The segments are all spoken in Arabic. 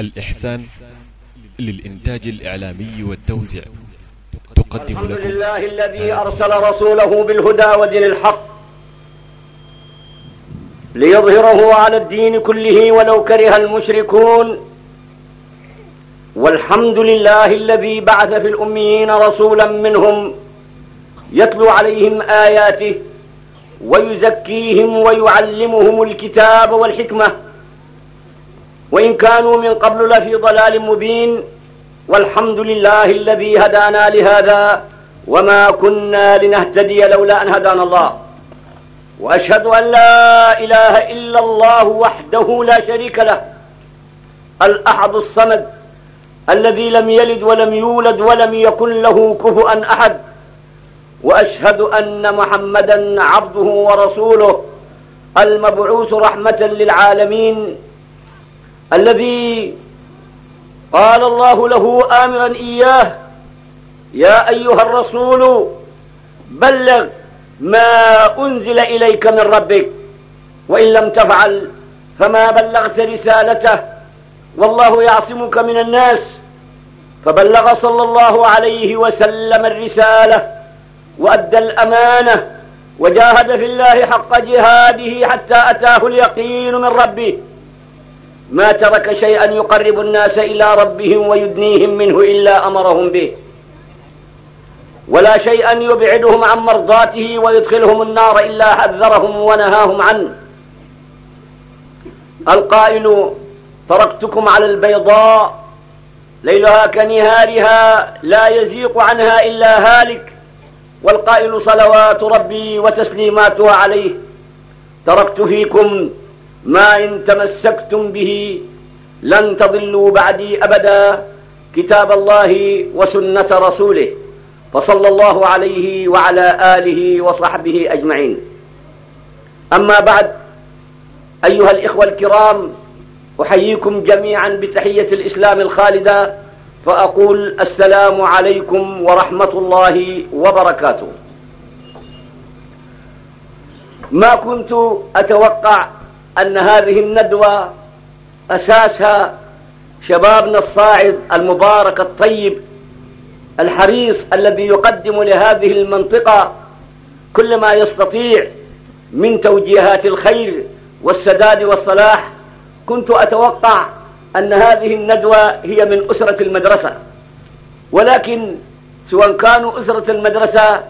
الإحسان للإنتاج الإعلامي والتوزيع. تقدم الحمد لكم لله الذي أرسل رسوله بالهدى ودين الحق ليظهره على الدين كله ولو كره المشركون. والحمد لله الذي بعث في الأميين رسولا منهم يتلو عليهم آياته ويزكيهم ويعلمهم الكتاب والحكمة وإن كانوا من قبل لفي ضلال مبين والحمد لله الذي هدانا لهذا وما كنا لنهتدي لولا أن هدانا الله. وأشهد أن لا إله إلا الله وحده لا شريك له الأحد الصمد الذي لم يلد ولم يولد ولم يكن له كفؤا أحد. وأشهد أن محمدا عبده ورسوله المبعوث رحمة للعالمين. الذي قال الله له آمرا إياه يا أيها الرسول بلغ ما أنزل إليك من ربك وإن لم تفعل فما بلغت رسالته والله يعصمك من الناس. فبلغ صلى الله عليه وسلم الرسالة وأدى الأمانة وجاهد في الله حق جهاده حتى أتاه اليقين من ربه. ما ترك شيئا يقرب الناس إلى ربهم ويدنيهم منه إلا أمرهم به. ولا شيئا يبعدهم عن مرضاته ويدخلهم النار إلا حذرهم ونهاهم عنه. القائل تركتكم على البيضاء ليلها كنهارها لا يزيق عنها إلا هالك. والقائل صلوات ربي وتسليماتها عليه. تركت فيكم ما إن تمسكتم به لن تضلوا بعدي أبدا كتاب الله وسنة رسوله فصلى الله عليه وعلى آله وصحبه أجمعين. أما بعد أيها الإخوة الكرام أحييكم جميعا بتحية الإسلام الخالدة فأقول السلام عليكم ورحمة الله وبركاته. ما كنت أتوقع أن هذه الندوة أساسها شبابنا الصاعد المبارك الطيب الحريص الذي يقدم لهذه المنطقة كل ما يستطيع من توجيهات الخير والسداد والصلاح. كنت أتوقع أن هذه الندوة هي من أسرة المدرسة ولكن سواء كانوا أسرة المدرسة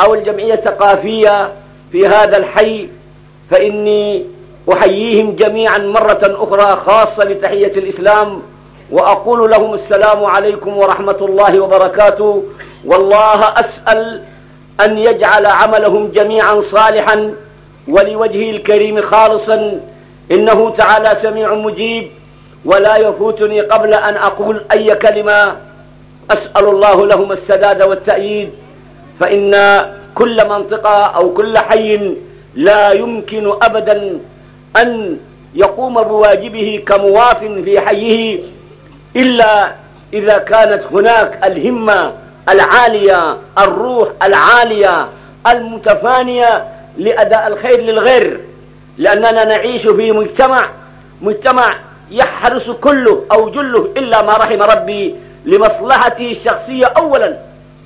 أو الجمعية الثقافية في هذا الحي فإني أحييهم جميعا مرة أخرى خاصة لتحية الإسلام. وأقول لهم السلام عليكم ورحمة الله وبركاته. والله أسأل أن يجعل عملهم جميعا صالحا ولوجهه الكريم خالصا. إنه تعالى سميع مجيب. ولا يفوتني قبل أن أقول أي كلمة. أسأل الله لهم السداد والتأييد. فإن كل منطقة أو كل حي لا يمكن أبدا أن يقوم بواجبه كمواطن في حيه إلا إذا كانت هناك الهمة العالية الروح العالية المتفانية لأداء الخير للغير. لأننا نعيش في مجتمع مجتمع يحرص كله أو جله إلا ما رحم ربي لمصلحته الشخصية أولا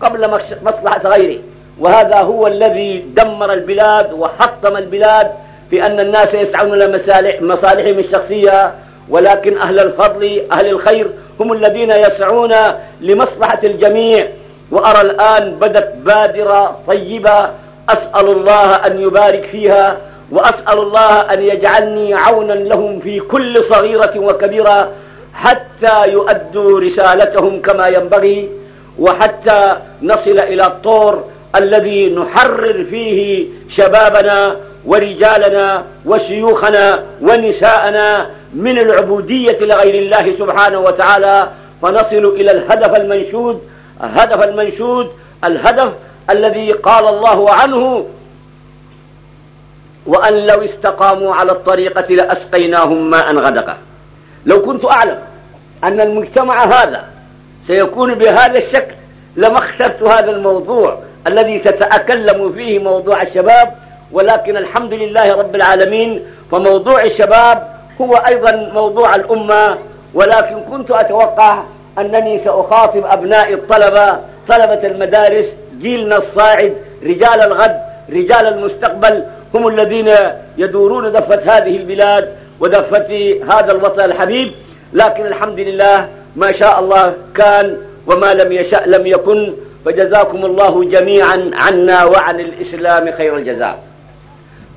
قبل مصلحة غيره. وهذا هو الذي دمر البلاد وحطم البلاد في أن الناس يسعون لمصالح مصالحهم الشخصية ولكن أهل الفضل أهل الخير هم الذين يسعون لمصلحة الجميع. وأرى الآن بدت بادرة طيبة. أسأل الله أن يبارك فيها وأسأل الله أن يجعلني عونا لهم في كل صغيرة وكبيرة حتى يؤدوا رسالتهم كما ينبغي وحتى نصل إلى الطور الذي نحرر فيه شبابنا ورجالنا وشيوخنا ونساءنا من العبودية لغير الله سبحانه وتعالى فنصل إلى الهدف المنشود الهدف المنشود الهدف الذي قال الله عنه وأن لو استقاموا على الطريقة لأسقيناهم ماء غدقا لو كنت أعلم أن المجتمع هذا سيكون بهذا الشكل لما اخترت هذا الموضوع الذي تتأكلم فيه موضوع الشباب ولكن الحمد لله رب العالمين فموضوع الشباب هو أيضا موضوع الأمة ولكن كنت أتوقع أنني سأخاطب أبناء الطلبة طلبة المدارس جيلنا الصاعد رجال الغد رجال المستقبل هم الذين يدورون دفة هذه البلاد ودفة هذا الوطن الحبيب. لكن الحمد لله ما شاء الله كان وما لم يشأ لم يكن فجزاكم الله جميعا عنا وعن الإسلام خير الجزاء.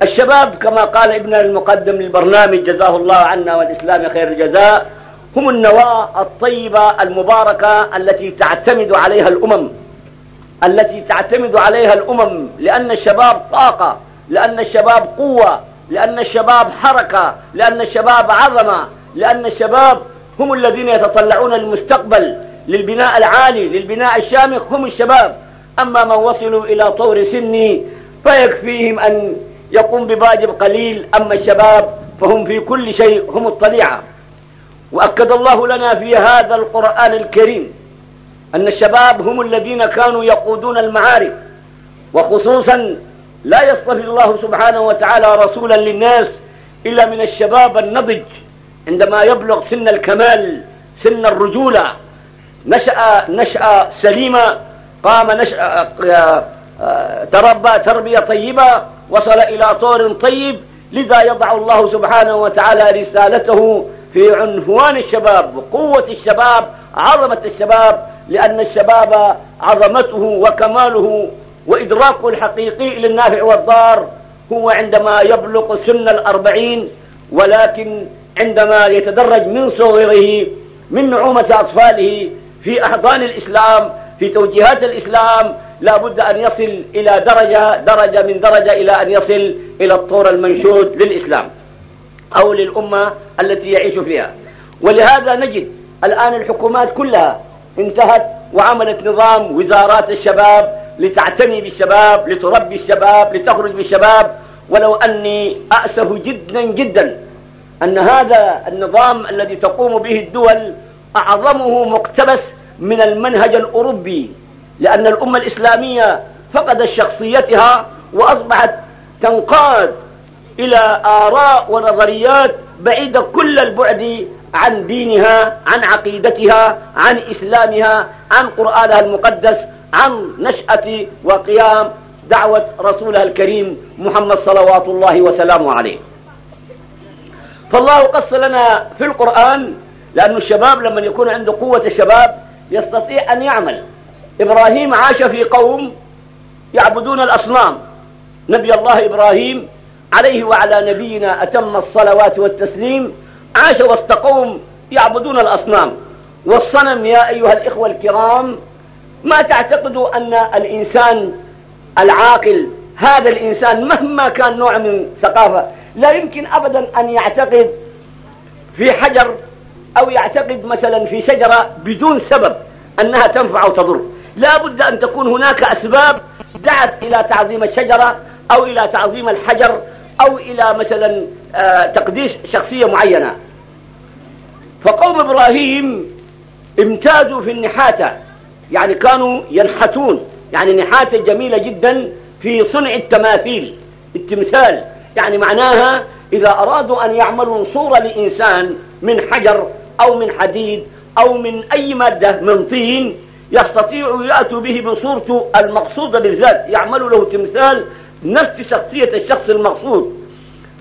الشباب كما قال ابن المقدم للبرنامج جزاه الله عنا والإسلام خير الجزاء هم النواة الطيبة المباركة التي تعتمد عليها الأمم التي تعتمد عليها الأمم لأن الشباب طاقة لأن الشباب قوة لأن الشباب حركة لأن الشباب عظمة لأن الشباب هم الذين يتطلعون للمستقبل للبناء العالي للبناء الشامخ هم الشباب. أما من وصلوا إلى طور سني فيكفيهم أن يقوم بواجب قليل أما الشباب فهم في كل شيء هم الطليعة وأكد الله لنا في هذا القرآن الكريم أن الشباب هم الذين كانوا يقودون المعارك وخصوصا لا يصطفي الله سبحانه وتعالى رسولا للناس إلا من الشباب النضج. عندما يبلغ سن الكمال سن الرجولة نشأ نشأة سليمة قام نشأ تربى تربية طيبة وصل إلى طور طيب لذا يضع الله سبحانه وتعالى رسالته في عنفوان الشباب وقوة الشباب عظمة الشباب لأن الشباب عظمته وكماله وإدراكه الحقيقي للنافع والضار هو عندما يبلغ سن الأربعين ولكن عندما يتدرج من صغره من نعومة أطفاله في أحضان الإسلام في توجيهات الإسلام لا بد أن يصل إلى درجة درجة من درجة إلى أن يصل إلى الطور المنشود للإسلام أو للأمة التي يعيش فيها. ولهذا نجد الآن الحكومات كلها انتهت وعملت نظام وزارات الشباب لتعتني بالشباب لتربي الشباب لتخرج بالشباب. ولو أني أأسف جدا جدا أن هذا النظام الذي تقوم به الدول أعظمه مقتبس من المنهج الأوروبي لأن الأمة الإسلامية فقدت شخصيتها وأصبحت تنقاد إلى آراء ونظريات بعيدة كل البعد عن دينها عن عقيدتها عن إسلامها عن قرآنها المقدس عن نشأة وقيام دعوة رسولها الكريم محمد صلوات الله وسلامه عليه. فالله قص لنا في القرآن لأن الشباب لما يكون عنده قوة الشباب يستطيع أن يعمل. إبراهيم عاش في قوم يعبدون الأصنام. نبي الله إبراهيم عليه وعلى نبينا أتم الصلوات والتسليم عاش وسط قوم يعبدون الأصنام. والصنم يا أيها الإخوة الكرام ما تعتقدوا أن الإنسان العاقل هذا الإنسان مهما كان نوع من ثقافة لا يمكن أبدا أن يعتقد في حجر أو يعتقد مثلا في شجرة بدون سبب أنها تنفع أو تضر. لا بد أن تكون هناك أسباب دعت إلى تعظيم الشجرة أو إلى تعظيم الحجر أو إلى مثلا آه، تقديس شخصية معينة. فقوم إبراهيم امتازوا في النحاتة يعني كانوا ينحتون يعني نحاتة جميلة جدا في صنع التماثيل التمثال. يعني معناها إذا أرادوا أن يعملوا صورة لإنسان من حجر أو من حديد أو من أي مادة من طين يستطيعوا يأتوا به بصورته المقصودة بالذات يعملوا له تمثال نفس شخصية الشخص المقصود.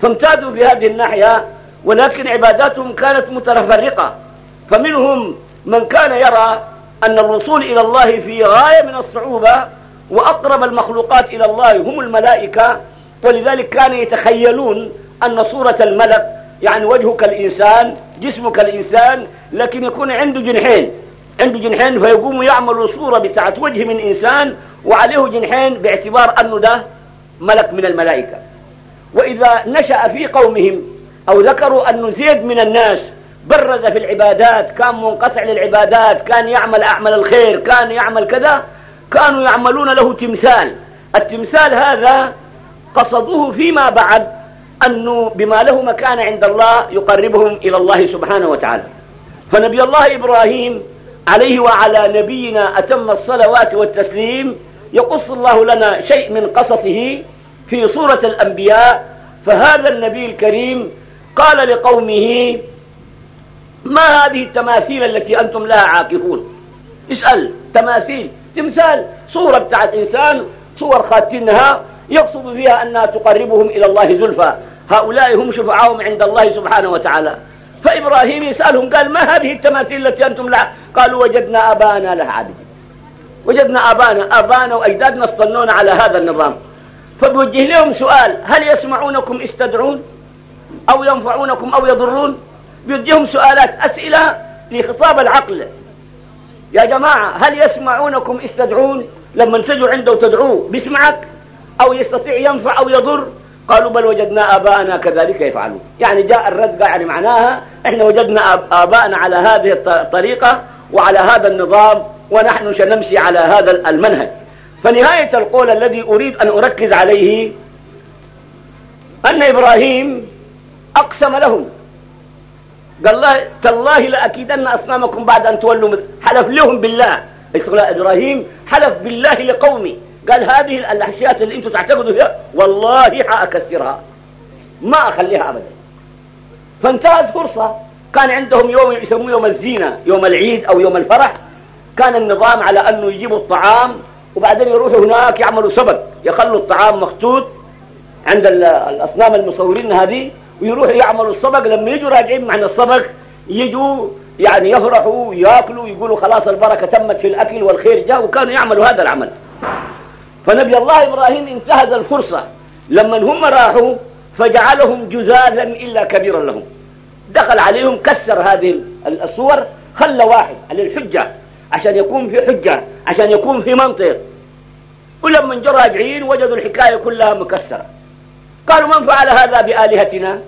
فامتازوا في هذه الناحية ولكن عباداتهم كانت متفرقة. فمنهم من كان يرى أن الوصول إلى الله في غاية من الصعوبة وأقرب المخلوقات إلى الله هم الملائكة. ولذلك كانوا يتخيلون أن صورة الملك يعني وجهك الإنسان جسمك الإنسان لكن يكون عنده جنحين. عنده جنحين فيقوم يعمل صورة بتاعت وجه من إنسان وعليه جنحين باعتبار أنه ده ملك من الملائكة. وإذا نشأ في قومهم أو ذكروا أنه زيد من الناس برز في العبادات كان منقطع للعبادات كان يعمل أعمال الخير كان يعمل كذا كانوا يعملون له تمثال. التمثال هذا قصدوه فيما بعد أنه بما له مكان عند الله يقربهم إلى الله سبحانه وتعالى. فنبي الله إبراهيم عليه وعلى نبينا أتم الصلوات والتسليم يقص الله لنا شيء من قصصه في سورة الأنبياء. فهذا النبي الكريم قال لقومه ما هذه التماثيل التي أنتم لها عاكفون؟ اسأل تماثيل تمثال صورة بتاعت إنسان صور خاتنها يقصد فيها أنها تقربهم إلى الله زلفى. هؤلاء هم شفعاهم عند الله سبحانه وتعالى. فإبراهيم يسألهم قال ما هذه التماثيل التي أنتم لها قالوا وجدنا أبانا لها عابدين وجدنا أبانا. أبانا وأجدادنا اصطنون على هذا النظام. فبوجه لهم سؤال هل يسمعونكم استدعون أو ينفعونكم أو يضرون؟ بيوجههم سؤالات أسئلة لخطاب العقل. يا جماعة هل يسمعونكم استدعون لما تجوا عنده وتدعوه بيسمعك؟ أو يستطيع ينفع أو يضر؟ قالوا بل وجدنا آباءنا كذلك يفعلون. يعني جاء الرد يعني معناها إحنا وجدنا آباءنا على هذه الطريقة وعلى هذا النظام ونحن سنمشي على هذا المنهج. فنهاية القول الذي أريد أن أركز عليه أن إبراهيم أقسم لهم. قال الله تالله لأكيدن أصنامكم بعد أن تولوا حلف لهم بالله. إبراهيم حلف بالله لقومي. قال هذه الأشياء اللي أنتم تعتقدوا فيها والله حأكسرها. ما أخليها أبدا. فانتهت فرصة. كان عندهم يوم يسموه يوم الزينة يوم العيد أو يوم الفرح. كان النظام على أنه يجيبوا الطعام وبعدين يروحوا هناك يعملوا سبق يخلوا الطعام مخطوط عند الأصنام المصورين هذه ويروحوا يعملوا السبق لما يجوا راجعين معنا السبق يجوا يعني يفرحوا ياكلوا يقولوا خلاص البركة تمت في الأكل والخير جاء وكانوا يعملوا هذا العمل. فنبي الله إبراهيم انتهز الفرصة. لما هم راحوا فجعلهم جزالا إلا كبيرا لهم. دخل عليهم كسر هذه الصور خلى واحد على الحجة عشان يكون في حجة عشان يكون في منطق. ولما جرى راجعين وجدوا الحكاية كلها مكسرة. قالوا من فعل هذا بآلهتنا؟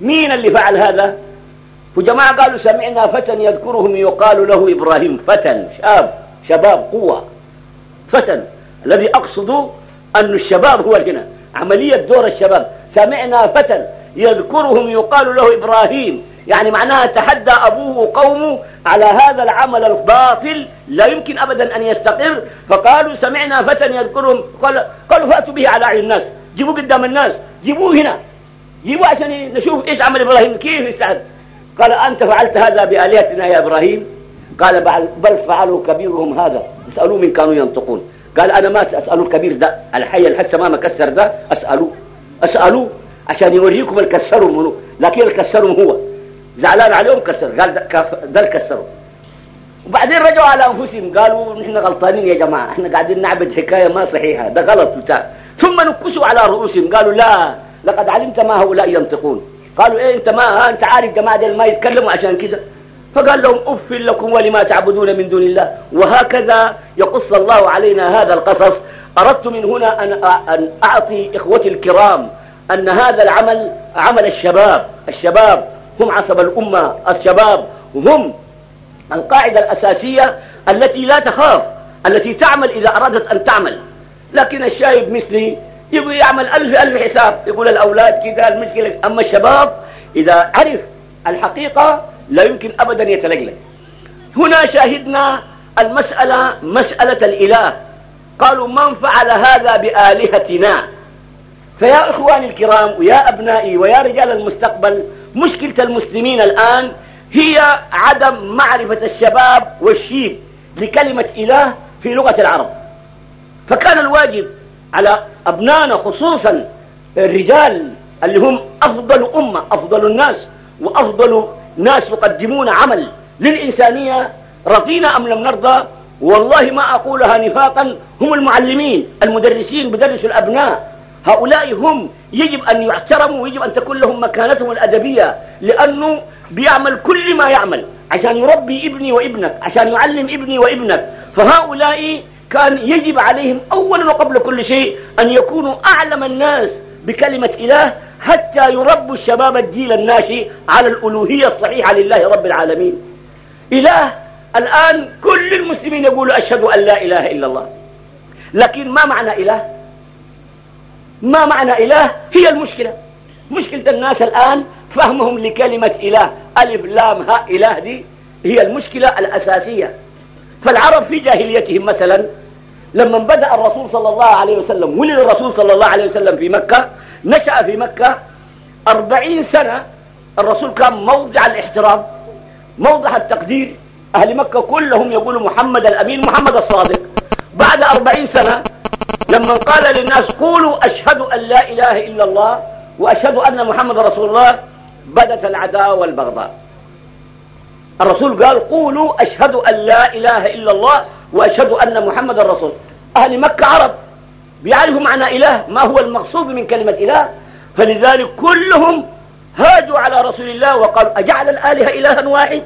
مين اللي فعل هذا؟ وجماعة قالوا سمعنا فتى يذكرهم يقال له إبراهيم فتى شاب شباب قوة. فتى الذي أقصد أن الشباب هو هنا عملية دور الشباب. سمعنا فتى يذكرهم يقال له إبراهيم يعني معناها تحدى أبوه وقومه على هذا العمل الباطل لا يمكن أبدا أن يستقر. فقالوا سمعنا فتى يذكرهم. قال قالوا فأتوا به على أعين الناس. جيبوه قدام الناس. جيبوه هنا. جيبوه عشان نشوف إيش عمل إبراهيم كيف يستعد قال أنت فعلت هذا بآلهتنا يا إبراهيم؟ قال بل فعلوا كبيرهم هذا. اسألوا من كانوا ينطقون. قال أنا ما أسألوا الكبير ده. الحي الحسة ما مكسر ده. أسألوه أسألوه عشان يوريكم الكسرهم منه. لكن الكسرهم هو. زعلان عليهم كسر قال ده الكسرهم وبعدين رجعوا على أنفسهم قالوا نحن غلطانين يا جماعة إحنا قاعدين نعبد حكاية ما صحيحة ده غلط بتاع ثم نكسوا على رؤوسهم قالوا لا لقد علمت ما هؤلاء ينطقون. قالوا إيه أنت ما أنت عارف جماعة ديل ما يتكلموا عشان كذا فقال لهم أف لكم ولما تعبدون من دون الله. وهكذا يقص الله علينا هذا القصص. أردت من هنا أن أن أعطي إخوتي الكرام أن هذا العمل عمل الشباب الشباب هم عصب الأمة الشباب هم القاعدة الأساسية التي لا تخاف التي تعمل إذا أرادت أن تعمل. لكن الشايب مثلي يبغى يعمل ألف ألف حساب يقول الأولاد كذا المشكلة. أما الشباب إذا عرف الحقيقة لا يمكن أبدا يتلقلق هنا شاهدنا المسألة مسألة الإله. قالوا من فعل هذا بآلهتنا؟ فيا إخواني الكرام ويا أبنائي ويا رجال المستقبل مشكلة المسلمين الآن هي عدم معرفة الشباب والشيب لكلمة إله في لغة العرب. فكان الواجب على أبنائنا خصوصا الرجال اللي هم أفضل أمة أفضل الناس وأفضل ناس يقدمون عمل للإنسانية رضينا أم لم نرضى؟ والله ما أقولها نفاقا هم المعلمين المدرسين بدرسوا الأبناء. هؤلاء هم يجب أن يحترموا ويجب أن تكون لهم مكانتهم الأدبية لأنه بيعمل كل ما يعمل عشان يربي ابني وابنك عشان يعلم ابني وابنك. فهؤلاء كان يجب عليهم أولا وقبل كل شيء أن يكونوا أعلم الناس بكلمة إله حتى يربوا الشباب الجيل الناشئ على الألوهية الصحيحة لله رب العالمين. إله الآن كل المسلمين يقولوا أشهد أن لا إله إلا الله. لكن ما معنى إله؟ ما معنى إله؟ هي المشكلة. مشكلة الناس الآن فهمهم لكلمة إله. ألف لام ها إله دي هي المشكلة الأساسية. فالعرب في جاهليتهم مثلا لما بدأ الرسول صلى الله عليه وسلم ولد الرسول صلى الله عليه وسلم في مكة نشأ في مكة أربعين سنة الرسول كان موضع الاحترام موضح التقدير. أهل مكة كلهم يقولوا محمد الأمين محمد الصادق. بعد أربعين سنة لما قال للناس قولوا أشهد أن لا إله إلا الله وأشهد أن محمد رسول الله بدت العداوة والبغضاء. الرسول قال قولوا أشهد أن لا إله إلا الله وأشهد أن محمد رسول أهل مكة عرب بيعرفوا معنى إله ما هو المقصود من كلمة إله؟ فلذلك كلهم هاجوا على رسول الله وقالوا أجعل الآلهة إلها واحد؟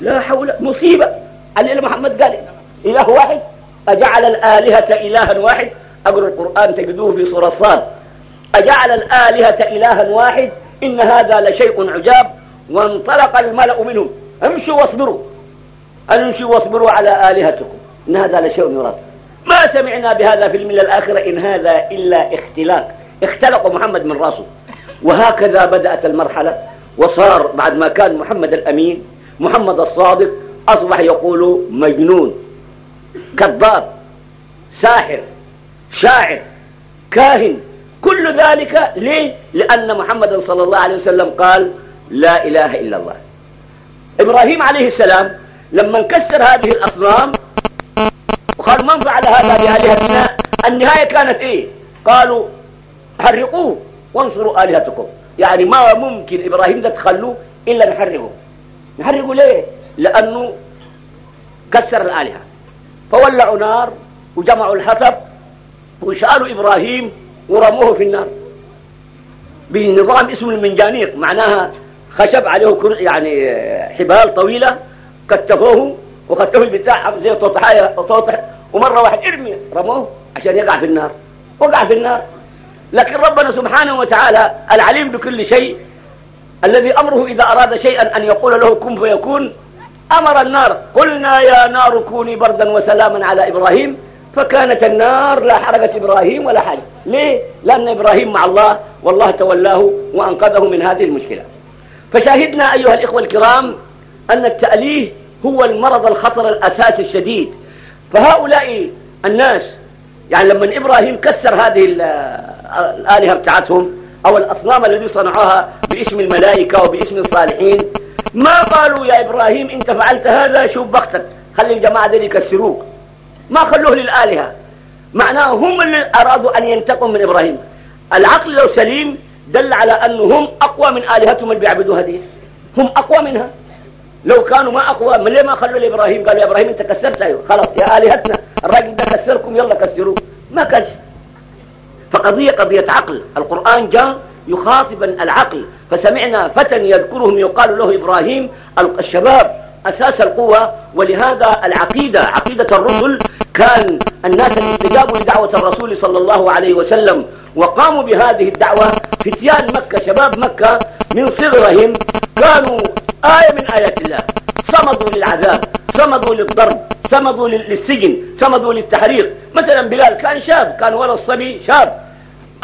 لا حول مصيبة. علي محمد قال إله واحد؟ أجعل الآلهة إلها واحد؟ أقرأ القرآن تجدوه في سورة الصاد أجعل الآلهة إلها واحد؟ إن هذا لشيء عجاب. وانطلق الملأ منهم. امشوا واصبروا. امشوا واصبروا على آلهتكم. إن هذا لشيء يراد. ما سمعنا بهذا في الملة الآخرة إن هذا إلا اختلاق. اختلق محمد من راسه. وهكذا بدأت المرحلة. وصار بعد ما كان محمد الأمين محمد الصادق أصبح يقول مجنون. كذاب ساحر شاعر كاهن. كل ذلك ليه؟ لأن محمد صلى الله عليه وسلم قال لا إله إلا الله. إبراهيم عليه السلام لما انكسر هذه الأصنام وقال من فعل هذا بآلهتنا؟ النهاية كانت إيه؟ قالوا حرقوه وانصروا آلهتكم. يعني ما ممكن إبراهيم ده تخلوه إلا نحرقه. نحرقه ليه؟ لأنه كسر الآلهة. فولعوا نار وجمعوا الحطب وشالوا إبراهيم ورموه في النار. بنظام اسمه المنجانيق معناها خشب عليه يعني حبال طويلة كتفوه وكتفوا البتاع زي طوطحاية ومرة واحد إرمي رموه عشان يقع في النار. وقع في النار. لكن ربنا سبحانه وتعالى العليم بكل شيء الذي أمره إذا أراد شيئا أن يقول له كن فيكون أمر النار. قلنا يا نار كوني بردا وسلاما على إبراهيم فكانت النار لا حرقت إبراهيم ولا حاجة. ليه؟ لأن إبراهيم مع الله والله تولاه وأنقذه من هذه المشكلة. فشاهدنا أيها الإخوة الكرام أن التأليه هو المرض الخطر الأساسي الشديد. فهؤلاء الناس يعني لما إبراهيم كسر هذه الآلهة بتاعتهم أو الأصنام الذي صنعوها باسم الملائكة وباسم الصالحين ما قالوا يا إبراهيم أنت فعلت هذا شوف بختك خلي الجماعة دي يكسروك. ما خلوه للآلهة. معناه هم اللي أرادوا أن ينتقموا من إبراهيم. العقل لو سليم دل على أنهم أقوى من آلهتهم اللي بيعبدوها دي. هم أقوى منها. لو كانوا ما أقوى من ليه ما خلوا لإبراهيم؟ قالوا يا إبراهيم أنت كسرت. أيوه خلاص يا آلهتنا. الراجل ده كسركم يلا كسروه. ما كانش. فقضية قضية عقل. القرآن جاء يخاطبا العقل. فسمعنا فتى يذكرهم يقال له إبراهيم الشباب أساس القوة ولهذا العقيدة عقيدة الرسل كان الناس استجابوا لدعوة الرسول صلى الله عليه وسلم وقاموا بهذه الدعوة. فتيان مكة شباب مكة من صغرهم كانوا آية من آيات الله. صمدوا للعذاب صمدوا للضرب صمدوا للسجن صمدوا للتحريق. مثلا بلال كان شاب كان ولد صبي شاب.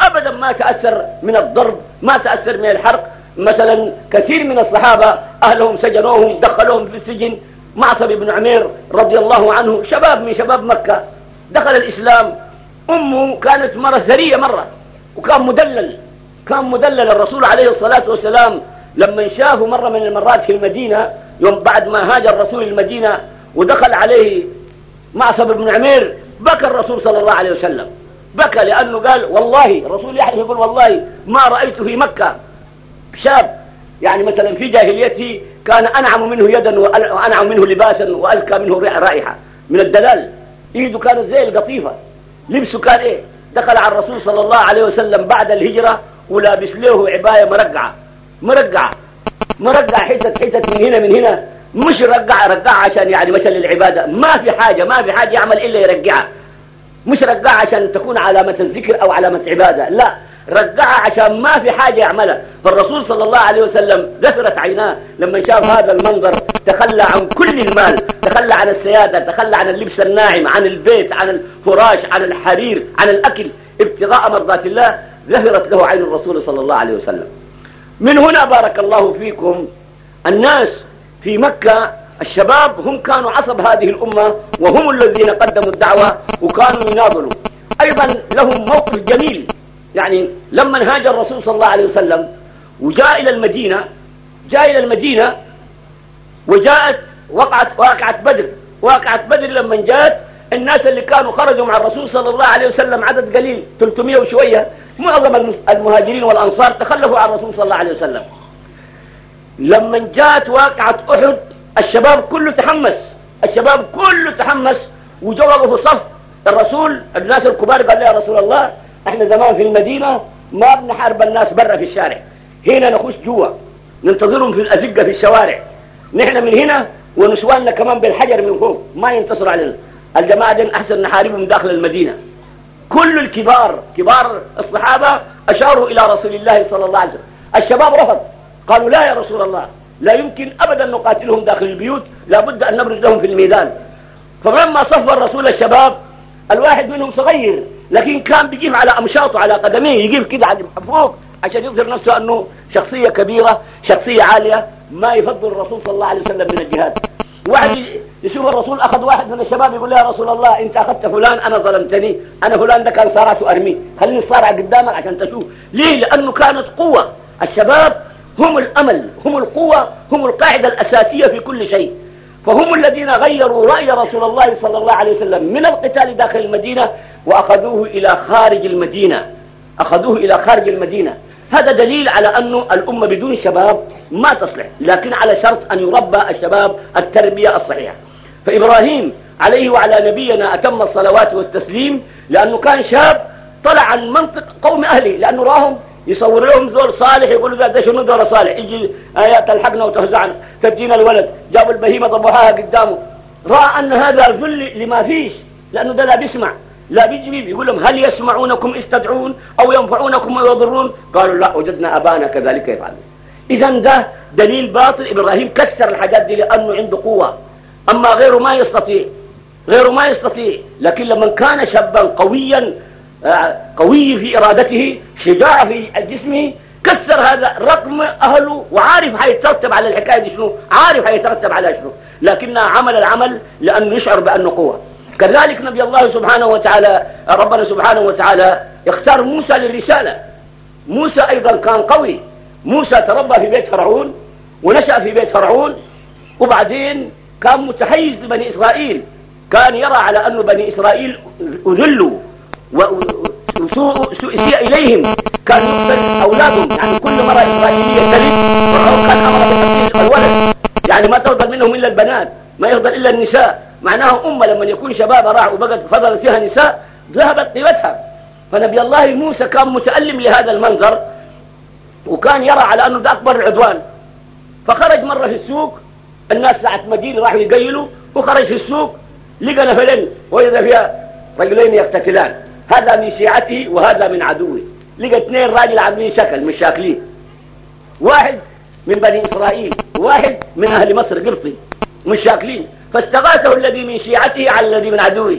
أبدا ما تأثر من الضرب ما تأثر من الحرق. مثلا كثير من الصحابة أهلهم سجنوهم دخلوهم في السجن. معصب بن عمير رضي الله عنه شباب من شباب مكة دخل الإسلام. أمه كانت مرة ثرية مرة وكان مدلل كان مدلل. الرسول عليه الصلاة والسلام لما شافه مرة من المرات في المدينة يوم بعد ما هاجر الرسول المدينة ودخل عليه معصب بن عمير بكى الرسول صلى الله عليه وسلم. بكى لأنه قال والله الرسول يحلف يقول والله ما رأيت في مكة شاب. يعني مثلا في جاهليته كان أنعم منه يدا وأنعم منه لباسا وأزكى منه رائحة من الدلال. إيده كانت زي القطيفة لبسه كان إيه؟ دخل على الرسول صلى الله عليه وسلم بعد الهجرة ولابس له عباية مرقعة. مرقعة. مرقعة حتة حتة من هنا من هنا. مش رقعة رقعة عشان يعني مثلا للعبادة. ما في حاجة ما في حاجة يعمل إلا يرقعها. مش رقعة عشان تكون علامة الذكر أو علامة عبادة لا. رجعها عشان ما في حاجة يعملها. فالرسول صلى الله عليه وسلم ذهرت عيناه لما شاف هذا المنظر تخلى عن كل المال تخلى عن السيادة تخلى عن اللبس الناعم عن البيت عن الفراش عن الحرير عن الأكل. ابتغاء مرضات الله ذهرت له عين الرسول صلى الله عليه وسلم. من هنا بارك الله فيكم الناس في مكة الشباب هم كانوا عصب هذه الأمة وهم الذين قدموا الدعوة وكانوا يناضلوا. أيضا لهم موقف جميل. يعني لما هاجر الرسول صلى الله عليه وسلم وجاء إلى المدينة جاء إلى المدينة وجاءت وقعت واقعة بدر. واقعة بدر لما جاءت الناس اللي كانوا خرجوا مع الرسول صلى الله عليه وسلم عدد قليل 300 وشوية. معظم المهاجرين والأنصار تخلفوا عن الرسول صلى الله عليه وسلم. لما جاءت واقعة أحد الشباب كله تحمس. الشباب كله تحمس. وجوابه في صف. الرسول الناس الكبار قال يا رسول الله إحنا زمان في المدينة ما بنحارب الناس برا في الشارع. هنا نخش جوا. ننتظرهم في الأزقة في الشوارع. نحن من هنا ونسواننا كمان بالحجر من فوق. ما ينتصر علينا الجماعة دي أحسن نحاربهم داخل المدينة. كل الكبار كبار الصحابة أشاروا إلى رسول الله صلى الله عليه وسلم. الشباب رفض. قالوا لا يا رسول الله. لا يمكن أبدا نقاتلهم داخل البيوت لابد أن نبرز لهم في الميدان فلما صف الرسول الشباب الواحد منهم صغير لكن كان بيجيب على أمشاطه على قدميه يجيب كده على فوق عشان يظهر نفسه أنه شخصية كبيرة شخصية عالية ما يفضل الرسول صلى الله عليه وسلم من الجهاد. واحد يشوف الرسول أخذ واحد من الشباب يقول يا رسول الله أنت أخذت فلان أنا ظلمتني أنا فلان ده كان صارعته أرميه خليني الصارع قدامك عشان تشوف؟ ليه؟ لأنه كانت قوة. الشباب هم الأمل هم القوة هم القاعدة الأساسية في كل شيء. فهم الذين غيروا رأي رسول الله صلى الله عليه وسلم من القتال داخل المدينة وأخذوه إلى خارج المدينة. أخذوه إلى خارج المدينة. هذا دليل على أن الأمة بدون شباب ما تصلح لكن على شرط أن يربى الشباب التربية الصحيحة. فإبراهيم عليه وعلى نبينا أتم الصلوات والتسليم لأنه كان شاب طلع عن منطق قوم أهله لأنه راهم يصور لهم زول صالح يقولوا ده شنو دور صالح؟ يجي آيات تلحقنا وتهزعنا تدينا الولد جابوا البهيمة ضبوها قدامه. رأى أن هذا ذل لما فيش لأنه ده لا بيسمع. لا بيجي يقول لهم هل يسمعونكم استدعون أو ينفعونكم أو يضرون قالوا لا وجدنا أبانا كذلك يفعل. إذا ده دليل باطل. إبراهيم كسر الحاجات دي لأنه عنده قوة. أما غيره ما يستطيع غيره ما يستطيع. لكن لما كان شابا قويا قوي في إرادته شجاع في جسمه كسر هذا رقم أهله وعارف حيترتب على الحكاية دي شنو؟ عارف حيترتب على شنو؟ لكنه عمل العمل لأنه يشعر بأنه قوة. كذلك نبي الله سبحانه وتعالى ربنا سبحانه وتعالى اختار موسى للرسالة. موسى أيضا كان قوي. موسى تربى في بيت فرعون ونشأ في بيت فرعون وبعدين كان متحيز لبني إسرائيل. كان يرى على أن بني إسرائيل أذلوا. وسوء سيء إليهم. كان يقتل أولادهم يعني كل مرة إسرائيلية تلد وهو كان أمر بتقتيل الولد. يعني ما تفضل منهم إلا البنات ما يفضل إلا النساء. معناها أمة لما يكون شباب راح وبقت فضلت فيها نساء ذهبت قيمتها فنبي الله موسى كان متألم لهذا المنظر وكان يرى على أنه ده أكبر العدوان فخرج مرة في السوق الناس ساعة مدينة راحوا يقيلوا وخرج في السوق لقى نفلين وإذا فيها رجلين يقتتلان. هذا من شيعته وهذا من عدوه. لقى اثنين راجل عاملين شكل مش شاكلين. واحد من بني إسرائيل واحد من أهل مصر قبطي مش شاكلين. فاستغاثه الذي من شيعته على الذي من عدوه.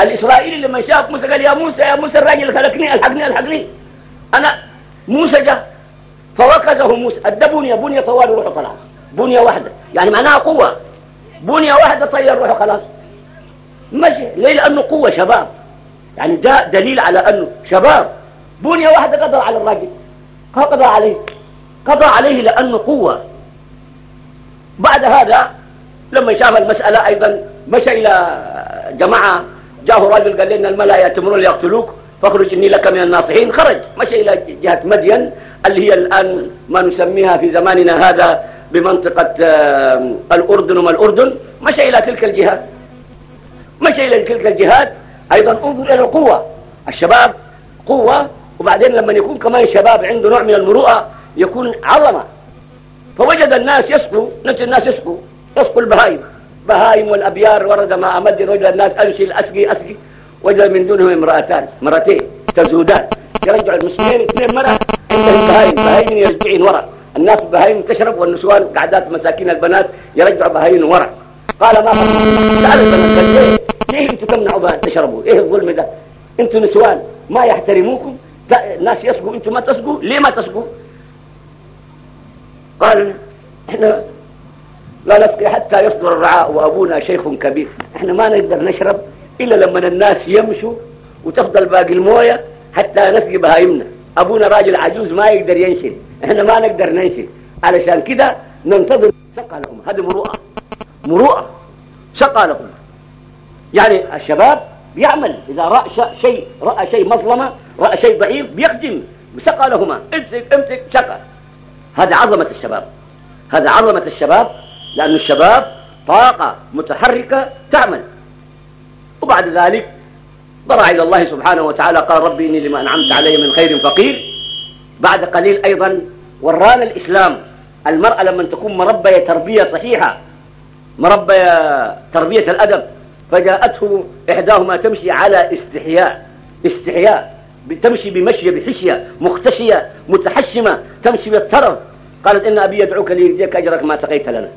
الإسرائيلي لما شاف موسى قال يا موسى يا موسى الراجل خلقني ألحقني ألحقني. أنا موسى جاء فوكزه موسى الدبنية بنية طوال روحه طلع بنية واحدة. يعني معناها قوة. بنية واحدة طير روحه خلاص مشي ليه لأنه قوة شباب. يعني ده دليل على أنه شباب بنية واحدة قضى على الراجل. قضى عليه؟ قضى عليه لأنه قوة. بعد هذا لما شاف المسألة أيضا مشى إلى جماعة جاءه رجل قال لنا الملأ يأتمرون ليقتلوك فاخرج إني لك من الناصحين. خرج مشى إلى جهة مدين اللي هي الآن ما نسميها في زماننا هذا بمنطقة الأردن وما الأردن. مشى إلى تلك الجهات مشى إلى تلك الجهات أيضا انظر إلى القوة. الشباب قوة وبعدين لما يكون كمان شباب عنده نوع من المروءة يكون عظمة. فوجد الناس يسقوا نفس الناس يسقوا يسقوا البهائم بهائم والأبيار ورد ماء مد وجد الناس أمشي أسقي أسقي. وجد من دونهم امرأتان مرتين تزودان يرجع المسلمين اثنين مرة عندهم بهائم بهائم يرجعين ورا. الناس بهائم تشرب والنسوان قعدات مساكين البنات يرجعوا بهائم ورا. قال ما سأل البنات ليه أنتم تمنعوا بها تشربوا؟ إيه الظلم ده؟ أنتم نسوان ما يحترموكم. الناس يسقوا أنتم ما تسقوا ليه ما تسقوا قال إحنا لا نسقي حتى يصدر الرعاء وأبونا شيخ كبير. إحنا ما نقدر نشرب إلا لما الناس يمشوا وتفضل باقي الموية حتى نسقي بهايمنا أبونا راجل عجوز ما يقدر ينشل إحنا ما نقدر ننشل علشان كده ننتظر سقى لهما هذه مروءة. مروءة. سقى لهما يعني الشباب بيعمل إذا رأى شيء رأى شيء مظلمة رأى شيء ضعيف بيخدم. سقى لهما امسك امسك سقى. هذا عظمة الشباب. هذا عظمة الشباب لأن الشباب طاقة متحركة تعمل. وبعد ذلك ضرع إلى الله سبحانه وتعالى قال ربي إني لما أنعمت علي من خير فقير. بعد قليل أيضا ورانا الإسلام. المرأة لما تكون مربية تربية صحيحة مربية تربية الأدب فجاءته إحداهما تمشي على استحياء استحياء تمشي بمشية بحشية مختشية متحشمة تمشي بالطرف. قالت إن أبي يدعوك ليجزيك أجرك ما سقيت لنا.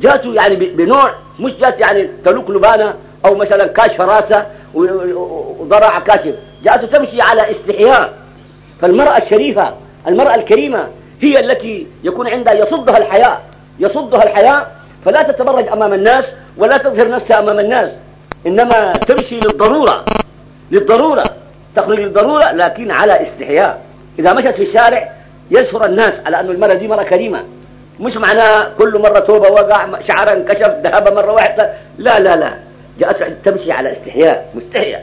جاءته يعني بنوع مش جات يعني تلوك لبانة أو مثلا كاشف راسه وضرع كاشف. جاءته تمشي على استحياء. فالمرأة الشريفة المرأة الكريمة هي التي يكون عندها يصدها الحياء يصدها الحياء فلا تتبرج أمام الناس ولا تظهر نفسها أمام الناس إنما تمشي للضرورة للضرورة تخرج للضرورة لكن على استحياء. إذا مشت في الشارع يسهر الناس على أن المرأة دي مرأة كريمة. مش معناها كل مرة توبة وقع شعرها انكشف ذهب مرة واحدة لا لا لا جاءت تمشي على استحياء مستحية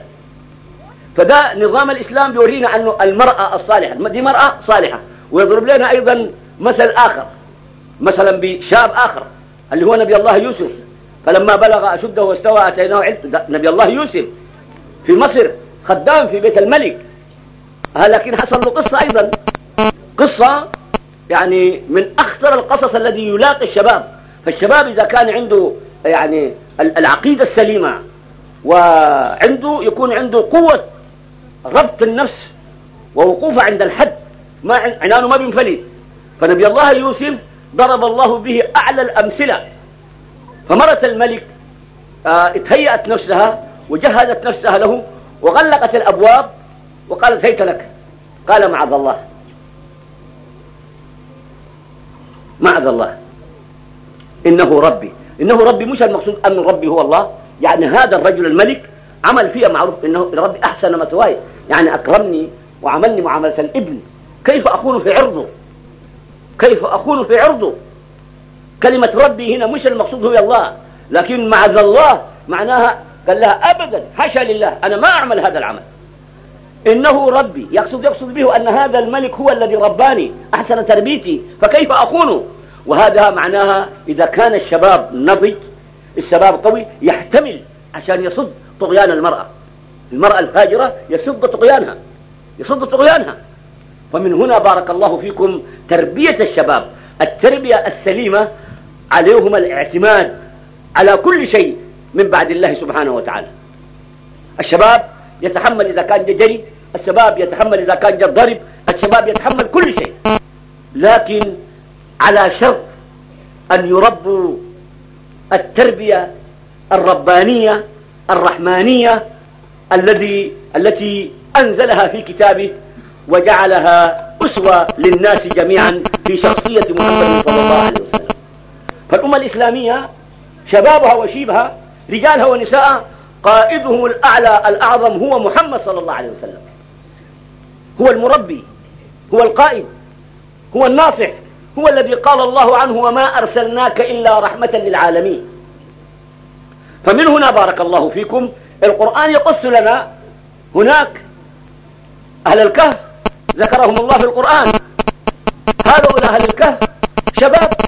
فده نظام الإسلام بيورينا أنه المرأة الصالحة. دي مرأة صالحة. ويضرب لنا أيضا مثل آخر مثلا بشاب آخر اللي هو نبي الله يوسف. فلما بلغ أشده واستوى أتيناه علم نبي الله يوسف في مصر خدام في بيت الملك. لكن حصل له قصة أيضا. قصة يعني من أخطر القصص الذي يلاقي الشباب. فالشباب إذا كان عنده يعني العقيدة السليمة وعنده يكون عنده قوة ربط النفس ووقوفه عند الحد ما عنانه ما بينفلت. فنبي الله يوسف ضرب الله به أعلى الأمثلة. فمرت الملك آه اتهيأت نفسها وجهزت نفسها له وغلقت الأبواب وقالت هيت لك. قال معذ الله. معذ الله. إنه ربي. إنه ربي مش المقصود أن ربي هو الله. يعني هذا الرجل الملك عمل فيها معروف إنه ربي أحسن مثواي يعني أكرمني وعملني معاملة الإبن. كيف أكون في عرضه؟ كيف أكون في عرضه؟ كلمة ربي هنا مش المقصود هو الله. لكن معذ الله معناها قال لها أبدا حاشا لله أنا ما أعمل هذا العمل. إنه ربي يقصد يقصد به أن هذا الملك هو الذي رباني أحسن تربيتي فكيف أخونه؟ وهذا معناها إذا كان الشباب نضج الشباب قوي يحتمل عشان يصد طغيان المرأة. المرأة الفاجرة يصد طغيانها يصد طغيانها. فمن هنا بارك الله فيكم تربية الشباب. التربية السليمة عليهم الاعتماد على كل شيء من بعد الله سبحانه وتعالى. الشباب يتحمل إذا كان جري الشباب يتحمل إذا كان ضرب الشباب يتحمل كل شيء. لكن على شرط أن يربوا التربية الربانية الرحمانية الذي التي أنزلها في كتابه وجعلها أسوة للناس جميعا في شخصية محمد صلى الله عليه وسلم. فالأمة الإسلامية شبابها وشيبها رجالها ونساءها قائدهم الأعلى الأعظم هو محمد صلى الله عليه وسلم. هو المربي هو القائد هو الناصح هو الذي قال الله عنه وما أرسلناك إلا رحمة للعالمين. فمن هنا بارك الله فيكم. القرآن يقص لنا هناك أهل الكهف ذكرهم الله في القرآن. هؤلاء أهل الكهف شباب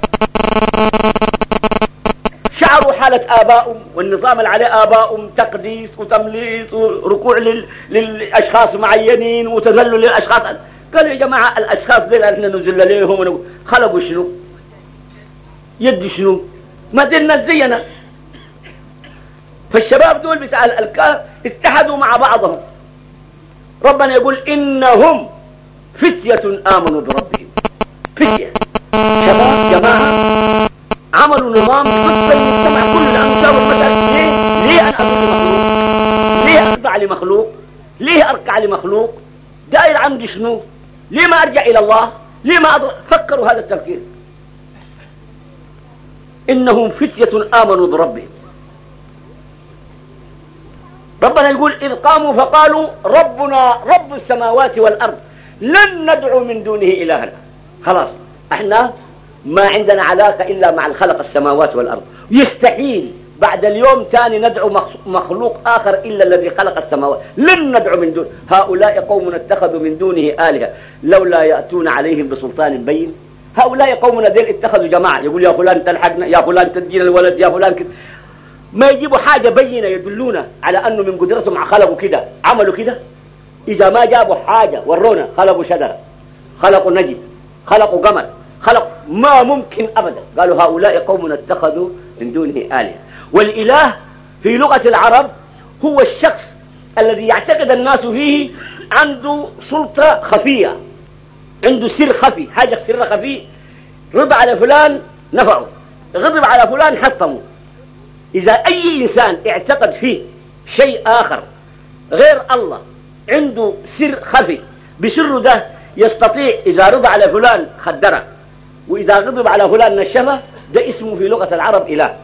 حالة آبائهم والنظام اللي عليه آبائهم تقديس وتمليس وركوع للأشخاص معينين وتذلل للأشخاص. قالوا يا جماعة الأشخاص دول إحنا نزل عليهم خلقوا شنو؟ يد شنو؟ ما دلنا زينا فالشباب دول بتاع الكهف اتحدوا مع بعضهم. ربنا يقول إنهم فتية آمنوا بربهم. فتية. شباب جماعة عملوا نظام ضد المجتمع كله لأنه شافوا المسألة ليه؟ ليه أنا أقول لمخلوق؟ ليه أخضع لمخلوق؟ ليه أركع لمخلوق؟ داير عندي شنو؟ ليه ما أرجع إلى الله؟ ليه ما أضل... فكروا هذا التفكير إنهم فتية آمنوا بربهم ربنا يقول إذ قاموا فقالوا ربنا رب السماوات والأرض لن ندعو من دونه إلها خلاص إحنا ما عندنا علاقة إلا مع الخلق السماوات والأرض. يستحيل بعد اليوم ثاني ندعو مخلوق آخر إلا الذي خلق السماوات. لن ندعو من دون هؤلاء قوم اتخذوا من دونه آلهة. لولا يأتون عليهم بسلطان بين. هؤلاء قومنا ذيل اتخذوا جماعة. يقول يا فلان تلحقنا يا فلان تدينا الولد يا فلان كده ما يجيبوا حاجة بينة يدلونا على أنه من قدرتهم خلقوا كده عملوا كده إذا ما جابوا حاجة ورونا خلقوا شجرة خلقوا نجم خلقوا قمر. خلق ما ممكن أبدا. قالوا هؤلاء قوم اتخذوا من دونه آلهة. والإله في لغة العرب هو الشخص الذي يعتقد الناس فيه عنده سلطة خفية عنده سر خفي حاجة سر خفي. رضى على فلان نفعه غضب على فلان حطمه. إذا أي إنسان اعتقد فيه شيء آخر غير الله عنده سر خفي. بسر ده يستطيع إذا رضى على فلان خدره. وإذا غضب على فلان نشفه ده اسمه في لغة العرب إله.